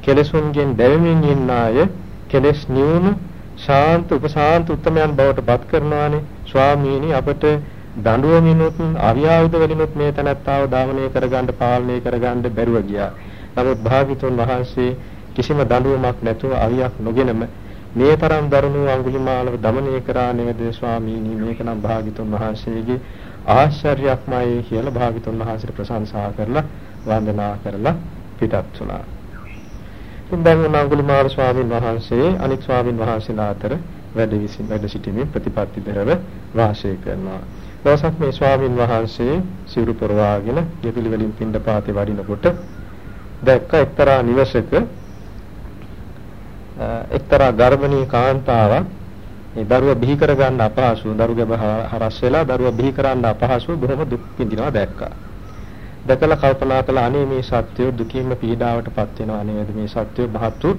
කෙලෙසුන්ගෙන් දැවෙමින් ඉන්න අය කෙලෙස් නිවුණු ශාන්ත උපශාන්ත උත්තමයන් බවට පත් කරනවානේ ස්වාමීනි අපට දඬුවමිනුත් අවියාවුද වලිනුත් මේ තනත්තාව දාමනය කරගන්න පාලනය කරගන්න බැරුව ගියා. නමුත් භාග්‍යතුන් වහන්සේ කිසිම දඬුවමක් නැතුව අවියක් නොගෙනම මේ තරම් දරුණු අඟුලිමාලව দমনය කරා නේද ස්වාමීනි මේක නම් භාග්‍යතුන් වහන්සේගේ ආශ්චර්යක්මයි කියලා භාග්‍යතුන් වහන්සේට ප්‍රශංසා කරලා වන්දනා කරලා පිටත් වුණා. ඉතින් දැන් අඟුලිමාල ස්වාමීන් වහන්සේ අනිත් ස්වාමීන් වහන්සේලා අතර වැඩ විසින් වැඩ සිටීමේ ප්‍රතිපත්ති දරව වාසය කරනවා. දවසක් මේ ස්වාමීන් වහන්සේ සිවුරු පොරවාගෙන ගෙපිලි වලින් පින්ඩපාතේ වඩිනකොට දැක්ක එක්තරා නිවසක එක්තරා ගර්භණී කාන්තාවක් මේ දරුවා බිහි කරගන්න අපහසු දරුගැබ හරස් වෙලා දරුවා බිහි කරන්න අපහසු බොහොම දුක් විඳිනවා දැක්කා. දැකලා කල්පනා කළා අනේ මේ සත්‍යය දුකින්ම පීඩාවටපත් වෙනවා නේද මේ සත්‍යය මහත්තු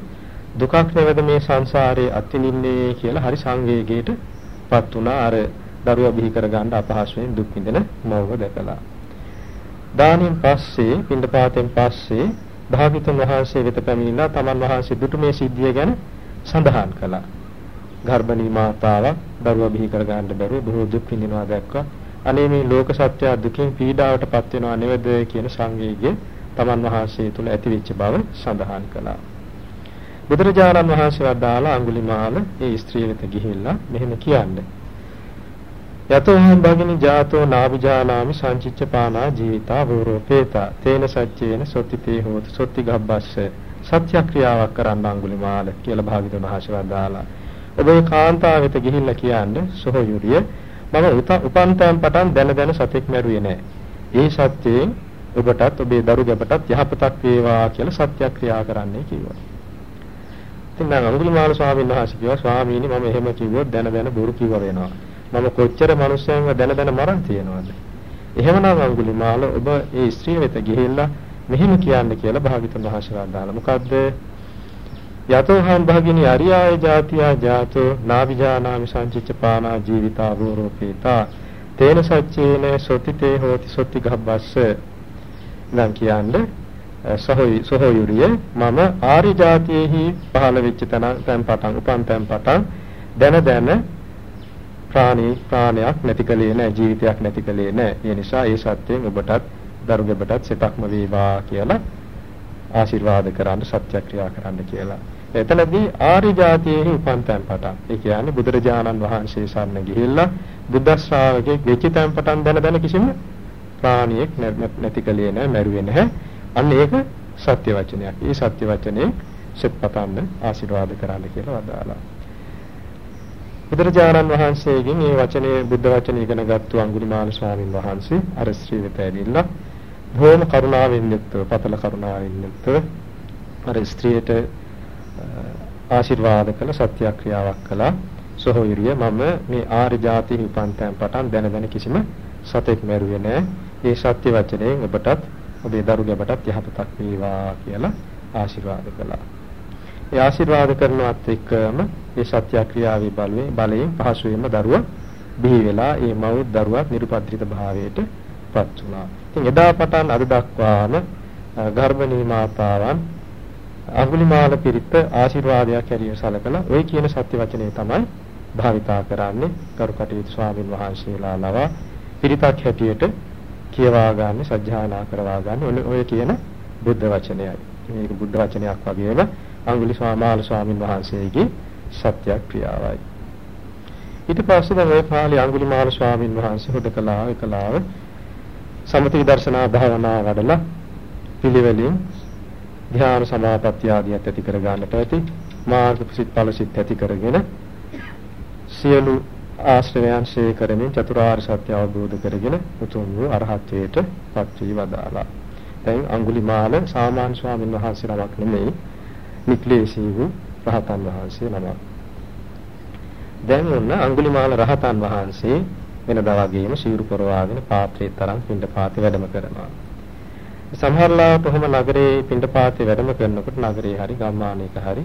දුකක් නේද මේ සංසාරේ අත්විඳින්නේ කියලා හරි සංවේගයටපත් වුණා අර දරුවා බිහි කරගන්න අපහසුයෙන් දුක් විඳින මව්ව දැකලා. දානින් පස්සේ පින්ඩපාතෙන් පස්සේ භාග්‍යතුන් වහන්සේ වෙත පැමිණිලා තමන් වහන්සේ දුටු මේ සිද්ධිය ගැන සඳහන් කළා. ගර්භණී මාතාවක් දරුවා බිහි කර ගන්න බැරුව බොහෝ දුක් විඳිනවා දැක්කා. අනේ මේ ලෝක සත්‍ය දුකින් පීඩාවටපත් වෙනවා නෙවෙද කියන සංවේගය තමන් වහන්සේ තුල ඇතිවෙච්ච බව සඳහන් කළා. බුදුරජාණන් වහන්සේ වදාලා අඟුලිමාල ඒ ස්ත්‍රිය වෙත ගිහිල්ලා මෙහෙම කියන්නේ. යතෝහං භගිනි ජාතෝ නාවිජානාමි සංචිච්ච පානා ජීවිතා වූරෝපේතා තේන සච්චේන සොත්තිතේ හෝති සොත්ති ගබ්බස්ස සත්‍ය ක්‍රියාවක් කරන්න අඟුලිමාල කියලා භාගිතුන් වහන්සේ වදාලා ඔබේ කාන්තාව වෙත ගිහිල්ලා කියන්නේ සොහොයුරිය මම උපන්තයන් පටන් දැන දැන සතෙක් මැරුවේ නැහැ. ඒ සත්‍යයෙන් ඔබටත් ඔබේ දරු ගැබටත් යහපතක් වේවා කියලා සත්‍ය ක්‍රියා කරන්නයි කිව්වා. ඉතින් දැන් අඟුලිමාල ස්වාමීන් වහන්සේ කිව්වා ස්වාමීනි මම එහෙම කිව්වොත් දැන දැන බොරු කිව්ව වෙනවා. මම කොච්චර මිනිස්සුන්ව දැන දැන මරන් තියනවද? එහෙමනම් අඟුලිමාල ඔබ ඒ ස්ත්‍රිය වෙත ගිහිල්ලා මෙහෙම කියන්න කියලා භාග්‍යතුන් වහන්සේ වදාළා. මොකද්ද? යතෝහං භගිනි අරියාය ජාතියා ජාතෝ නාවිජානාමි සංචිච්ච පානා ජීවිතා වූරෝපේතා තේන සච්චේන සොතිතේ හෝති සොති ගබ්බස්ස. නම් කියන්නේ සහෝයි සහෝයුරිය මම ආරි જાතියෙහි පහළ වෙච්ච තැන තැන් පටන් උපන් තැන් පටන් දැන දැන ප්‍රාණී ප්‍රාණයක් නැති කලේ නැහැ ජීවිතයක් නැති කලේ නැහැ ඒ නිසා ඒ සත්‍යයෙන් ඔබටත් දරුගෙබටත් සිතක්ම වේවා කියලා ආශිර්වාද කරන්න සත්‍යක්‍රියා කරන්න කියලා. එතනදී ආරි જાතියෙහි උපන් තැන් පටන් ඒ කියන්නේ බුදුරජාණන් වහන්සේ සරණ ගිහිල්ලා බුද්ධ ශ්‍රාවකෙක් වෙච්ච තැන් පටන් දැන දැන කිසිම ප්‍රාණියෙක් නැති කලේ නැහැ මැරුවේ නැහැ අන්න ඒක සත්‍ය වචනයක්. ඒ සත්‍ය වචනේ සෙත් පතන්න ආශිර්වාද කරන්න කියලා වදාලා. බුදුරජාණන් වහන්සේගෙන් මේ වචනේ බුද්ධ වචනේ ඉගෙන ගත්තු අඟුලිමාල ස්වාමීන් වහන්සේ අර ශ්‍රී වෙත ඇවිල්ලා බොහොම කරුණාවෙන් යුක්තව පතල කරුණාවෙන් යුක්තව අර ස්ත්‍රියට ආශිර්වාද කළ සත්‍යක්‍රියාවක් කළා. සොහොයුරිය මම මේ ආර්ය જાති උපන්තයන් පටන් දැන දැන කිසිම සතෙක් මැරුවේ නැහැ. ඒ සත්‍ය වචනයෙන් ඔබටත් ඔබේ දරු ගැබටත් යහපතක් වේවා කියලා ආශිර්වාද කළා. ඒ ආශිර්වාද කරනවත් එක්කම ඒ සත්‍ය ක්‍රියාවේ බලයෙන් බලයෙන් පහසුවෙන්ම දරුවා බිහි වෙලා ඒ මව් දරුවත් නිර්පත්‍රිත භාවයට පත් වුණා. ඉතින් එදා පටන් අද දක්වාම ගර්භණී මාතාවන් අඟුලිමාල පිරිත ආශිර්වාදයක් හැටියට සැලකලා ওই කියන සත්‍ය වචනේ තමයි භාවිතා කරන්නේ කරුකටයුතු ස්වාමින් වහන්සේලා ලවා පිරිතක් හැටියට කියවා ගන්න සජ්ජායනා කරවා ගන්න ඔය කියන බුද්ධ වචනයයි. මේක බුද්ධ වචනයක් වගේම අඟුලි ස්වාමාල ස්වාමින් වහන්සේගේ සත්‍ය ක්‍රියාවයි. ඊට පස්සේ දැන් ඔය පාළි අඟුලිමාල ස්වාමින් වහන්සේ හොදකලා එකලාව සමථ විදර්ශනා භාවනා වඩලා පිළිවෙලින් ධ්‍යාන සමාපatti ආදියත් ඇති කර ගන්නට ඇති මාර්ග ප්‍රසිද්ධ ඵල සිත් ඇති කරගෙන සියලු ආශ්‍රවයන් ශේ කරමින් චතුරාර්ය සත්‍ය අවබෝධ කරගෙන උතුම් වූ අරහත්ත්වයට පත් වී වදාලා. දැන් අඟුලිමාල සාමාන්‍ය ස්වාමීන් වහන්සේ නමක් නෙමෙයි නික්ලේශී වූ රහතන් වහන්සේ නමක්. දැන් ඔන්න අඟුලිමාල රහතන් වහන්සේ වෙනදා වගේම ශීරු පරවාගෙන පාත්‍රයේ තරම් පින්ඩපාතේ වැඩම කරනවා. සමහරලාට කොහොම නගරේ පින්ඩපාතේ වැඩම කරනකොට නගරේ හරි ගම්මානයක හරි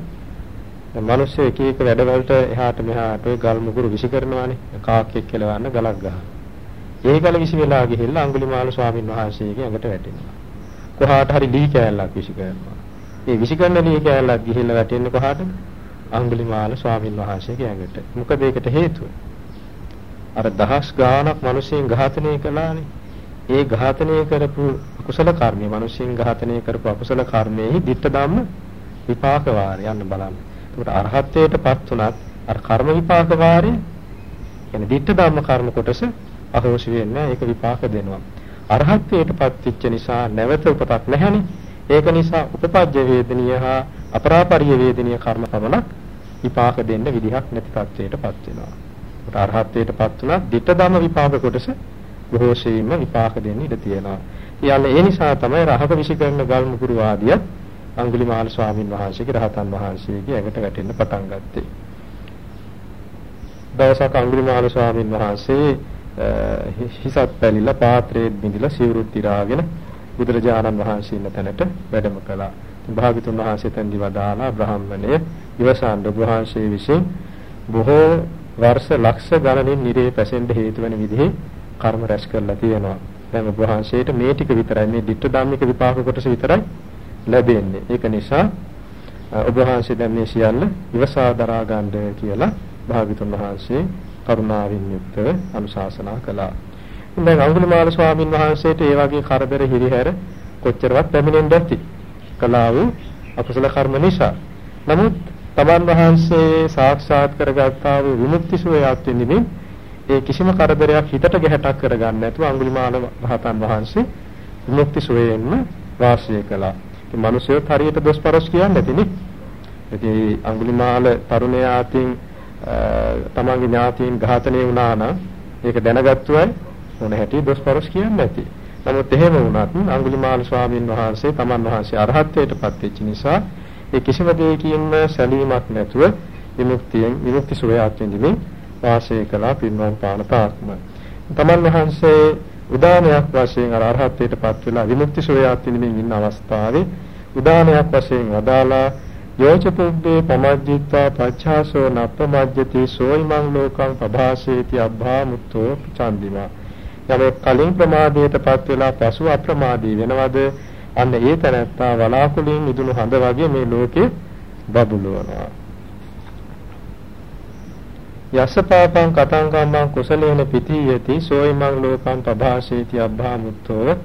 දැන් මිනිස්සු එක එක වැඩවලට එහාට මෙහාට ඔය ගල් මුගුරු විසි කරනවානේ. කාක්කෙක් කෙලවන්න ගලක් ගහන. ඒ ගල විසි වෙලා ගිහිල්ලා අඟුලිමාල ස්වාමීන් වහන්සේගේ ඇඟට වැටෙනවා. කොහාට හරි ලී කෑල්ලක් විසි කරනවා. ඒ විසි කරන ලී කෑල්ලක් ගිහිල්ලා වැටෙන්නේ කොහාටද? අඟුලිමාල ස්වාමීන් වහන්සේගේ ඇඟට. මොකද ඒකට හේතුව? අර දහස් ගාණක් මිනිසෙන් ඝාතනය කළානේ. ඒ ඝාතනය කරපු අකුසල කර්මය මිනිසෙන් ඝාතනය කරපු අකුසල කර්මයේ ditta ධම්ම විපාක වාරය යන්න බලන්න. ඒකට අරහත්ත්වයටපත් උනත් අර කර්ම විපාක වාරේ කියන්නේ ditta ධම්ම කර්ම කොටස අහෝසි වෙන්නේ ඒක විපාක දෙනවා. අරහත්ත්වයටපත් වෙච්ච නිසා නැවත උපතක් නැහැනේ. ඒක නිසා උපපජ්ජ වේදනීය හා අපරාපරිය වේදනීය කර්ම පමණක් විපාක දෙන්න විදිහක් නැති තත්වයටපත් වෙනවා. ඒකට අරහත්ත්වයටපත් උනත් ditta ධම්ම විපාක කොටස බොහෝ සෙයින්ම විපාක දෙන්න ඉඩ තියෙනවා. කියන්නේ ඒ නිසා තමයි රහක විසිකරන ගල් මුකුරු ආදියත් අඟුලිමාල ස්වාමින් වහන්සේගේ රහතන් වහන්සේගේ ඇඟට වැටෙන්න පටන් ගත්තේ. දවසක් අඟුලිමාල ස්වාමින් වහන්සේ හිසත් පැලිලා පාත්‍රයේ බිඳිලා සිවුරුත් ඉරාගෙන බුදුරජාණන් වහන්සේ ඉන්න තැනට වැඩම කළා. භාගතුන් වහන්සේ තන්දි වදාලා බ්‍රාහ්මණය ඉවසන් වහන්සේ විසින් බොහෝ වර්ෂ ලක්ෂ ගණනින් නිරේ පැසෙන්න හේතු වෙන විදිහේ කර්ම රැස් කරලා තියෙනවා. දැන් ඔබ වහන්සේට මේ ටික විතරයි මේ ditta ධම්මික විපාක කොටස විතරයි ලැබෙන්නේ. ඒක නිසා ඔබ වහන්සේ දැන් මේ සියල්ල ඉවසා දරා ගන්න කියලා භාග්‍යතුන් වහන්සේ කරුණාවෙන් යුක්තව අනුශාසනා කළා. දැන් අඟුලිමාල ස්වාමීන් වහන්සේට ඒ වගේ කරදර හිරිහැර කොච්චරවත් පැමිණෙන්න ඇති. කළා වූ අකුසල කර්ම නිසා. නමුත් තමන් වහන්සේ සාක්ෂාත් කරගත්තා වූ විමුක්ති සෝයාත් වෙන්නේ ඒ කිසිම කරදරයක් හිතට ගැහැටක් කරගන්න නැතුව අඟුලිමාල රහතන් වහන්සේ විමුක්ති සුවයෙන්ම වාසය කළා. ඉතින් මිනිස්සුත් හරියට දොස්පරස් කියන්නේ නැතිනේ. ඉතින් අඟුලිමාල තරුණයා අතින් තමන්ගේ ඥාතීන් ඝාතනය වුණා නම් ඒක දැනගත්තු අය මොන හැටි දොස්පරස් කියන්නේ නැති. නමුත් එහෙම වුණත් අඟුලිමාල ස්වාමීන් වහන්සේ තමන් වහන්සේ අරහත්ත්වයට පත් වෙච්ච නිසා ඒ කිසිම දෙයකින්ම සැලීමක් නැතුව විමුක්තියෙන් විමුක්ති සුවයත් විඳිමින් වාසය කළා පින්වන් පාන තාක්ම. තමන් වහන්සේ උදානයක් වශයෙන් අර අරහත්ත්වයට පත් වෙලා විමුක්ති සුවයත් විඳිමින් ඉන්න අවස්ථාවේ උදානයක් වශයෙන් වදාලා යෝචපුබ්බේ පමජ්ජිත්වා පච්ඡාසෝ නප්පමජ්ජති සෝයිමං ලෝකං පභාසේති අබ්භාමුත්තෝ චන්දිමා. යමෙක් කලින් ප්‍රමාදයටපත් වෙලා පසු අප්‍රමාදී වෙනවද? අන්න ඒ තැනත්තා වලාකුලින් මිදුණු හඳ වගේ මේ ලෝකේ බබළුවනවා යස පාපං කතං කම්මං කුසලේන පිතියති සෝයිමං ලෝකං පභාසේති අබ්භාමුත්තෝ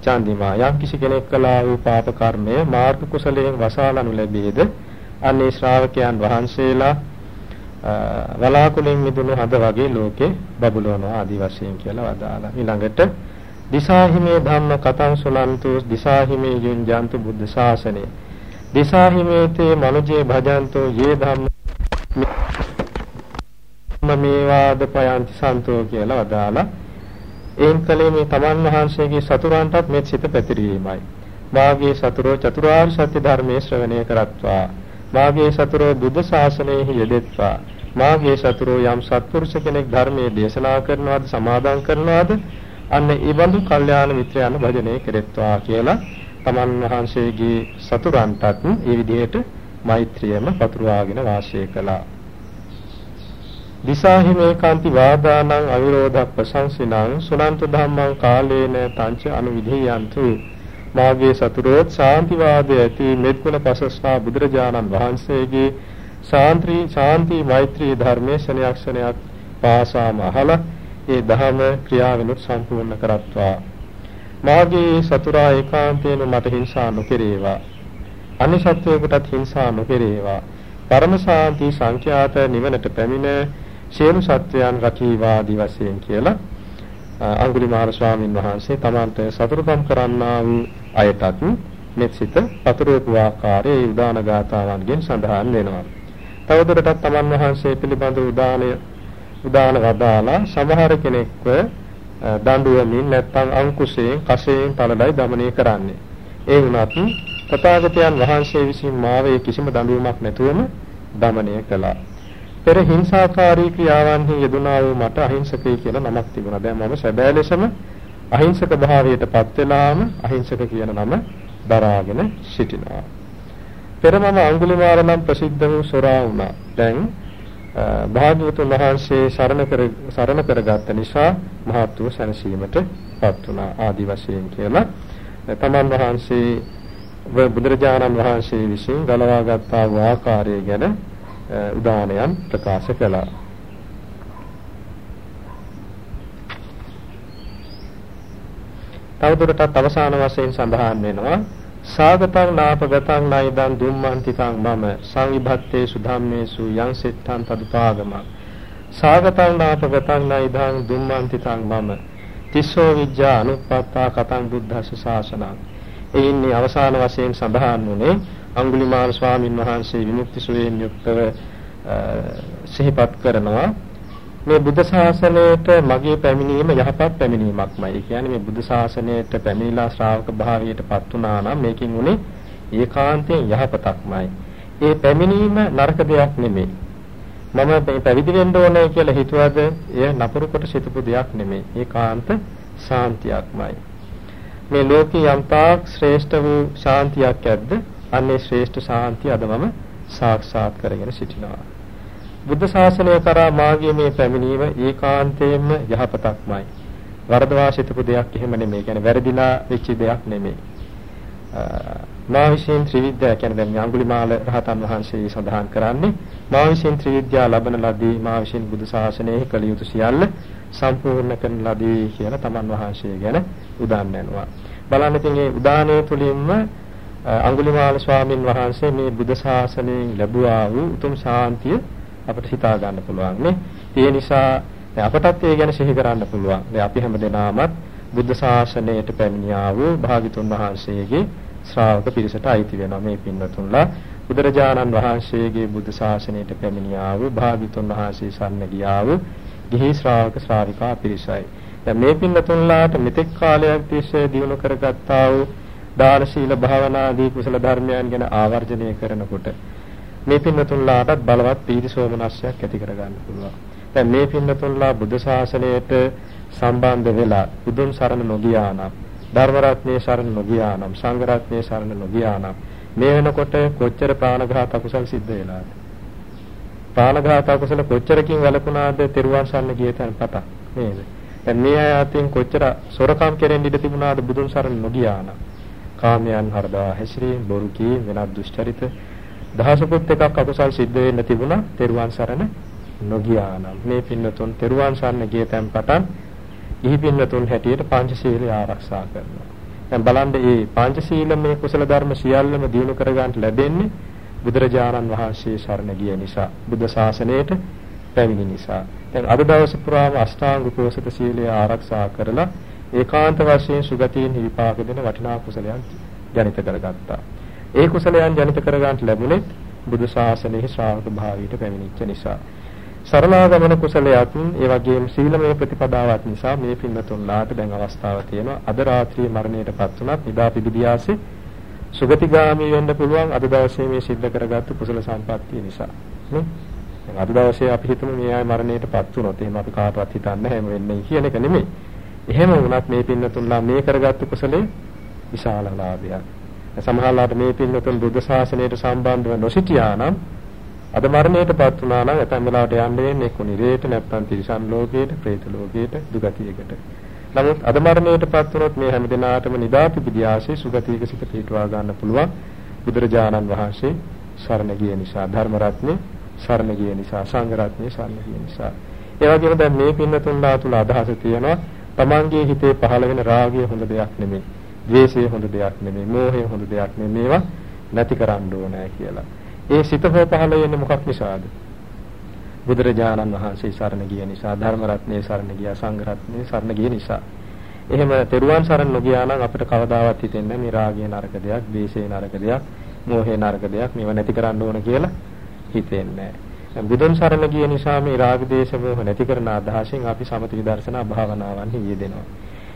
චන්දිමා. යම් කිසි කෙනෙක් කළා වූ පාප කර්මය මාර්ග කුසලයෙන් වසාලනු ලැබේද? අන්නේ ශ්‍රාවකයන් වහන්සේලා වලාකුලින් මිදුණු හද වගේ ලෝකේ බබළුවනවා ආදි වශයෙන් කියලා වදාලා ඊළඟට දිසාහිමේ ධම්ම කතං සුනන්තු දිසාහිමේ යුඤ්ජන්තු බුද්ධ ශාසනේ දිසාහිමේතේ මනුජේ භජන්තෝ යේ ධම්ම මේවාද පයන්ති සන්තෝ කියලා වදාලා එයින් කලේ මේ තමන් වහන්සේගේ සතුරන්ටත් මෙත් සිත පැතිරීමයි. මාගේ සතුරෝ චතුරාර්ය සත්‍ය ධර්මයේ ශ්‍රවණය කරත්වා. මාගේ සතුරෝ බුද්ධ ශාසනයෙහි යෙදෙත්වා. මාගේ සතුරෝ යම් සත්පුරුෂ කෙනෙක් ධර්මයේ දේශනා කරනවාද සමාදන් කරනවාද අන්න ඒ බඳු කල්යාණ මිත්‍රයන් භජනය කෙරෙත්වා කියලා තමන් වහන්සේගේ සතුරන්ටත් ඒ විදිහට මෛත්‍රියම පතුරවාගෙන වාසය කළා. දිසාහි මේකාන්ති වාදානං අවිරෝධක් ප්‍රශංසිනං සුනන්ත ධම්මං කාලේන තංච අනුවිධේයන්තු. මාගේ සතුරෝත් ශාන්ති වාදයේ ඇති මෙත්ගුණ පසස්නා බුදුරජාණන් වහන්සේගේ ශාන්ති ශාන්ති මෛත්‍රී ධර්මයේ ශනයක් ශනයක් පාසාම අහලා ඒ ධම ක්‍රියාවෙනුත් සම්පූර්ණ කරත්වා. මාගේ සතුරා ඒකාන්තයෙන් මට හිංසා නොකරේවා. අනිසත්වයකටත් හිංසා නොකරේවා. පරම ශාන්ති සංඛ්‍යාත නිවනට පැමිණ සියලු සත්වයන් රකීවාදී වශයෙන් කියලා අඟුලිමාල ස්වාමින් වහන්සේ තමන්ට සතරපම් කරන්නා වූ අයටත් මෙත්සිත පතරවපු ආකාරයේ උදාන ගාතාවන්ගෙන් සඳහන් වෙනවා. තවදුරටත් තමන් වහන්සේ පිළිබඳ උදානය උදාන වදාලා සමහර කෙනෙක්ව දඬුවමින් නැත්නම් අංකුශයෙන් කසයෙන් පළලයි দমনය කරන්නේ. ඒ වුණත් තථාගතයන් වහන්සේ විසින් මාවේ කිසිම දඬුවමක් නැතුවම দমনය කළා. පෙර හිංසාකාරී ක්‍රියාවන්හි යෙදුනා වූ මට අහිංසකයි කියලා නමක් තිබුණා. දැන් මම සැබෑ ලෙසම අහිංසක භාවයටපත් වෙලාම අහිංසක කියන නම දරාගෙන සිටිනවා. පෙර මම අඟුලිමාල නම් ප්‍රසිද්ධ වූ සොරා වුණා. දැන් භාග්‍යවතුන් වහන්සේ සරණ කර සරණ කරගත්ත නිසා මහත් වූ සැනසීමටපත් වුණා ආදි වශයෙන් කියලා තමන් වහන්සේ බුදුරජාණන් වහන්සේ විසින් ගලවාගත් ආකාරය ගැන උදානයන් ප්‍රකාශ කළා. තවදුරටත් අවසාන වශයෙන් සඳහන් වෙනවා සාගතං නාපගතං නයිදං දුම්මන්තිතං මම සංවිභත්තේ සුධම්මේසු යං සිත්තං තදුපාගම සාගතං නාපගතං නයිදං දුම්මන්තිතං මම තිස්සෝ විජ්ජා අනුප්පත්තා කතං බුද්ධස්ස ශාසනං එයින්නේ අවසාන වශයෙන් සඳහන් වුනේ අඟුලිමාල ස්වාමින් වහන්සේ විමුක්ති සුවයෙන් යුක්තව සිහිපත් කරනවා මේ බුද්ධ ශාසනයට මගේ පැමිණීම යහපත් පැමිණීමක්මයි. ඒ කියන්නේ මේ බුද්ධ ශාසනයට පැමිණිලා ශ්‍රාවක භාවයටපත් වුණා නම් මේකින් උනේ ඒකාන්තයෙන් යහපතක්මයි. ඒ පැමිණීම නරක දෙයක් නෙමෙයි. මම මේ පැවිදි වෙන්න ඕනේ කියලා හිතුවද එය නපුරු කොට සිතපු දෙයක් නෙමෙයි. ඒකාන්ත ශාන්තියක්මයි. මේ ලෝකේ යම්තාක් ශ්‍රේෂ්ඨ වූ ශාන්තියක් ඇද්ද? අන්නේ ශ්‍රේෂ්ඨ ශාන්තිය අද මම සාක්ෂාත් කරගෙන සිටිනවා. බුද්ධ ශාසනය කරා මාගේ මේ පැමිණීම ඒකාන්තයෙන්ම යහපතක්මයි. වරදවා සිටපු දෙයක් එහෙම නෙමෙයි. කියන්නේ වැරදිලා වෙච්ච දෙයක් නෙමෙයි. මා විසින් ත්‍රිවිද්‍යා කියන්නේ දැන් අඟුලිමාල රහතන් වහන්සේ සඳහන් කරන්නේ මා විසින් ත්‍රිවිද්‍යා ලබන ලදී මා විසින් බුදු ශාසනයේ කළ යුතු සියල්ල සම්පූර්ණ කරන ලදී කියලා තමන් වහන්සේ ගැන උදාන් යනවා. බලන්න ඉතින් මේ උදානයේ තුලින්ම අඟුලිමාල ස්වාමින් වහන්සේ මේ බුද්ධ ශාසනයෙන් ලැබුවා වූ උතුම් ශාන්තිය අපිට හිතා ගන්න පුළුවන් නේ. ඒ නිසා දැන් අපටත් ඒ ගැන සිහි කරන්න පුළුවන්. දැන් අපි හැමදෙනාමත් බුද්ධ ශාසනයට පැමිණියා වූ භාග්‍යතුන් වහන්සේගේ ශ්‍රාවක පිරිසට අයිති වෙනවා මේ පින්වතුන්ලා. බුදුරජාණන් වහන්සේගේ බුද්ධ ශාසනයට පැමිණියා වූ භාග්‍යතුන් වහන්සේ සරණ ගියා වූ ගිහි ශ්‍රාවක ශ්‍රාවිකා පිරිසයි. දැන් මේ පින්වතුන්ලාට මෙතෙක් කාලයක් තිස්සේ දිනු කරගත්තා වූ දාන ශීල භාවනා ආදී කුසල ධර්මයන් ගැන ආවර්ජනය කරනකොට මේ පින්නතුන්ලාටත් බලවත් පීති සෝමනස්යක් ඇති කරගන්න පුළුවන්. දැන් මේ පින්නතුන්ලා බුද්ධ ශාසනයට සම්බන්ධ වෙලා බුදුන් සරණ නොගියා නම් ධර්ම රත්නයේ සරණ නොගියා නම් සංඝ රත්නයේ සරණ නොගියා නම් මේ වෙනකොට කොච්චර ප්‍රාණඝාත අකුසල් සිද්ධ වෙලාද? ප්‍රාණඝාත අකුසල කොච්චරකින් වැළකුණාද තෙරුවන් සරණ ගිය තැන් පටන් නේද? දැන් මේ අය අතින් කොච්චර සොරකම් කෙරෙන්න ඉඩ තිබුණාද බුදුන් සරණ නොගියා නම් කාමයන් හරදා හැසිරීම බොරු කී වෙනත් දුෂ්චරිත දහසකුත් එකක් අකුසල් සිද්ධ වෙන්න තිබුණා තෙරුවන් සරණ නොගියා නම් මේ පින්නතුන් තෙරුවන් සරණ ගිය තැන් පටන් ඉහි පින්නතුන් හැටියට පංචශීලය ආරක්ෂා කරනවා. දැන් බලන්න මේ පංචශීලමය කුසල ධර්ම සියල්ලම දිනු කර ගන්නට ලැබෙන්නේ බුදුරජාණන් වහන්සේ සරණ ගිය නිසා බුද්ධ ශාසනයට පැමිණි නිසා. දැන් අද දවස පුරාම අෂ්ටාංග කුසල සීලය ආරක්ෂා කරලා ඒකාන්ත වශයෙන් සුගතියින් විපාක දෙන වටිනා කුසලයන් ජනිත කරගත්තා. ඒ කුසලයන් ජනිත කරගන්නට ලැබුණේ බුදු ශාසනයේ ශ්‍රාවක භාවයට පැමිණිච්ච නිසා. සරණාගමන කුසලයක් ඒ වගේම සීලමය ප්‍රතිපදාවක් නිසා මේ පින්නතුන්ලාට දැන් අවස්ථාව තියෙනවා අද රාත්‍රියේ මරණයටපත් වුණත් නිදා පිබිදියාසේ සුගතිගාමී වෙන්න පුළුවන් අද දවසේ මේ සිද්ධ කරගත්තු කුසල සම්පත්තිය නිසා නේ දැන් අද දවසේ අපි හිතමු මේ අය මරණයටපත් වුණොත් එහෙම අපි කාටවත් හිතන්නේ නැහැ වෙන්නේ කියන එක නෙමෙයි එහෙම වුණත් මේ පින්නතුන්ලා මේ කරගත්තු කුසලේ විශාල ලාභයක් සමහරවිට මේ පින්නතුන් බුද්ධ ශාසනයට සම්බන්ධව නොසිටියා නම් අද මරණයටපත් වුණා නම් ඇතැම් වෙලාවට යන්න වෙන්නේ එක්ක නිරේට නැත්නම් තිරිසන් ලෝකයට, പ്രേත ලෝකයට, දුගතියකට. නමුත් අද මරණයටපත් වුණොත් මේ හැම දිනාටම නිදාපිපිදී ආශේ සුගතියක සිට පිටවා ගන්න පුළුවන්. බුදුරජාණන් වහන්සේ සරණ ගිය නිසා ධර්ම රත්නේ සරණ ගිය නිසා සංඝ රත්නේ සරණ ගිය නිසා. ඒ වගේම දැන් මේ පින්නතුන්ලා තුල අදහස තියෙනවා තමන්ගේ හිතේ පහළ වෙන රාගය හොඳ දෙයක් නෙමෙයි ද්වේෂය හොඳ දෙයක් නෙමෙයි මෝහය හොඳ දෙයක් නෙමෙයි මේවා නැති කරන්න ඕනේ කියලා ඒ සිත හෝ පහළ වෙන්නේ මොකක් නිසාද? බුදුරජාණන් වහන්සේ සරණ ගිය නිසා, ධර්ම රත්නයේ සරණ ගියා, සංඝ රත්නයේ සරණ ගිය නිසා. එහෙම තෙරුවන් සරණ නොගියා නම් අපිට කවදාවත් හිතෙන්නේ මේ රාගය නරක දෙයක්, ද්වේෂය නරක දෙයක්, මෝහය නරක දෙයක්, මේව නැති කරන්න ඕන කියලා හිතෙන්නේ නැහැ. බුදුන් සරණ ගිය නිසා මේ රාග දේශ මොහ නැති කරන අදහසින් අපි සමථ විදර්ශනා භාවනාවන් යෙදෙනවා.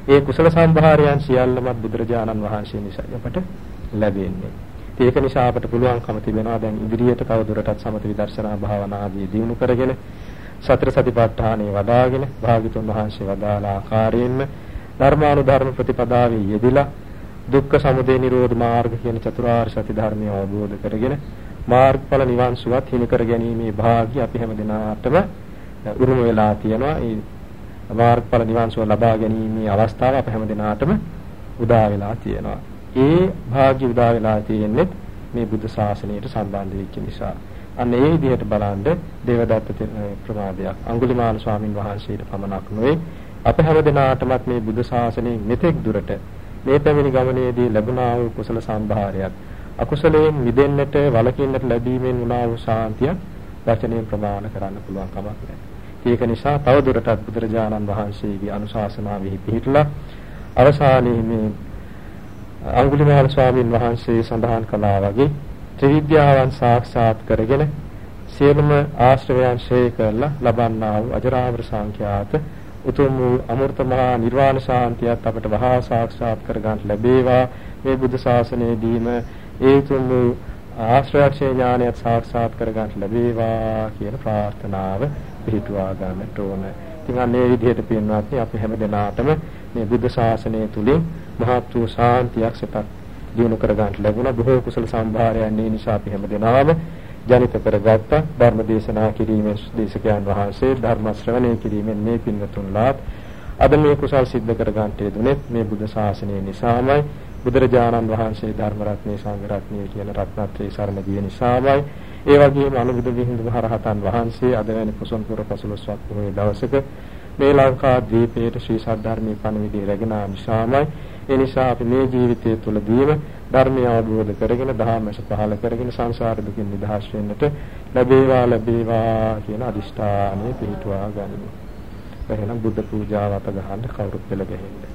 ඒ කුසල සම්භාරයන් සියල්ලම බුදුරජාණන් වහන්සේ නිසා අපට ලැබෙන්නේ. ඒක නිසා අපට පුළුවන්කම තිබෙනවා දැන් ඉදිරියට තව දුරටත් සමත විදර්ශනා භාවනා ආදී දියුණු කරගෙන සතර සතිපට්ඨානෙ වඩාගෙන භාග්‍යතුන් වහන්සේ වදාළ ආකාරයෙන්ම ධර්මානුධර්ම ප්‍රතිපදාවේ යෙදিলা දුක්ඛ සමුදය නිරෝධ මාර්ග කියන චතුරාර්ය සත්‍ය ධර්මය අවබෝධ කරගෙන මාර්ගඵල නිවන් සුවත් හිමි කර ගැනීමේ භාග්‍ය අපි හැම දිනාටම උරුම වෙලා තියෙනවා. ඒ මාර්ගඵල නිවන් සුව ලබා ගැනීමේ අවස්ථාව අප හැම දිනාටම උදා වෙලා තියෙනවා. ඒ භාග්‍ය උදා වෙලා තියෙන්නේ මේ බුද්ධ ශාසනයට සම්බන්ධ වෙච්ච නිසා. අන්න ඒ විදිහට බලනද දේවදත්ත ප්‍රමාදයක් අඟුලිමාල ස්වාමින් වහන්සේට පමණක් නොවේ අප හැම දිනාටමත් මේ බුද්ධ ශාසනයෙන් මෙතෙක් දුරට මේ පැමිණි ගමනේදී ලැබුණා වූ කුසල සම්භාරයක් අකුසලයෙන් මිදෙන්නට වළකින්නට ලැබීමෙන් වුණා වූ ශාන්තිය වචනයෙන් ප්‍රමාණ කරන්න පුළුවන් කමක් නැහැ. ඒක නිසා තව දුරටත් බුදුරජාණන් වහන්සේගේ අනුශාසනාවෙහි පිහිටලා අවසානයේ මේ අඟුලිමාල ස්වාමීන් වහන්සේ සඳහන් කළා වගේ ත්‍රිවිද්‍යාවන් සාක්ෂාත් කරගෙන සියලුම ආශ්‍රවයන් ශේ කරලා ලබන්නා වූ අජරාමර සංඛ්‍යාත උතුම් වූ අමෘත මහා නිර්වාණ ශාන්තියත් අපට වහා සාක්ෂාත් කර ගන්නට ලැබේවා මේ බුද්ධ ශාසනයේදීම ඒ උතුම් වූ ආශ්‍රයක්ෂේ ඥානයත් සාක්ෂාත් කර ගන්නට ලැබේවා කියන ප්‍රාර්ථනාව පිහිටුවා ගන්නට ඕන. ඉතින් අනේ විදිහට පින්වත්නි අපි හැම දිනාටම මේ බුද්ධ ශාසනය තුලින් මහත් වූ ශාන්තියක් සපත් දිනු කර ගන්නට ලැබුණා. බොහෝ කුසල සම්භාරයන් ඒ නිසා අපි හැමදෙනාම ජනිත කරගත්ත. ධර්ම දේශනා කිරීමෙන් දේශකයන් වහන්සේ ධර්ම ශ්‍රවණය කිරීමෙන් මේ පින්වතුන්ලාත් අද මේ කුසල් සිද්ධ කර ගන්නට යෙදුනේ මේ බුද්ධ ශාසනය නිසාමයි. බුදුරජාණන් වහන්සේ ධර්ම රත්නේ සංඝ රත්නේ කියන රත්නත්‍රේ සරණ ගිය නිසාමයි. ඒ වගේම අනුබුදු විහිඳු මහරහතන් වහන්සේ අද වැනි කුසල් පුර පසළොස්වක් පොහොය දවසක මේ ලංකා දීපයේ ශ්‍රී සද්ධර්මයේ පණවිඩය රැගෙන නිසාමයි. ඒ නිසා අපි මේ ජීවිතය තුළදීම ධර්මය අවබෝධ කරගෙන ධර්මස පහල කරගෙන සංසාර දුකින් නිදහස් වෙන්නට ලැබේවා ලැබේවා කියන අදිෂ්ඨානය පිහිටුවා ගනිමු. එහෙනම් බුද්ධ පූජාව අත ගහන්න කවුරුත් පෙළ ගැහෙන්නේ.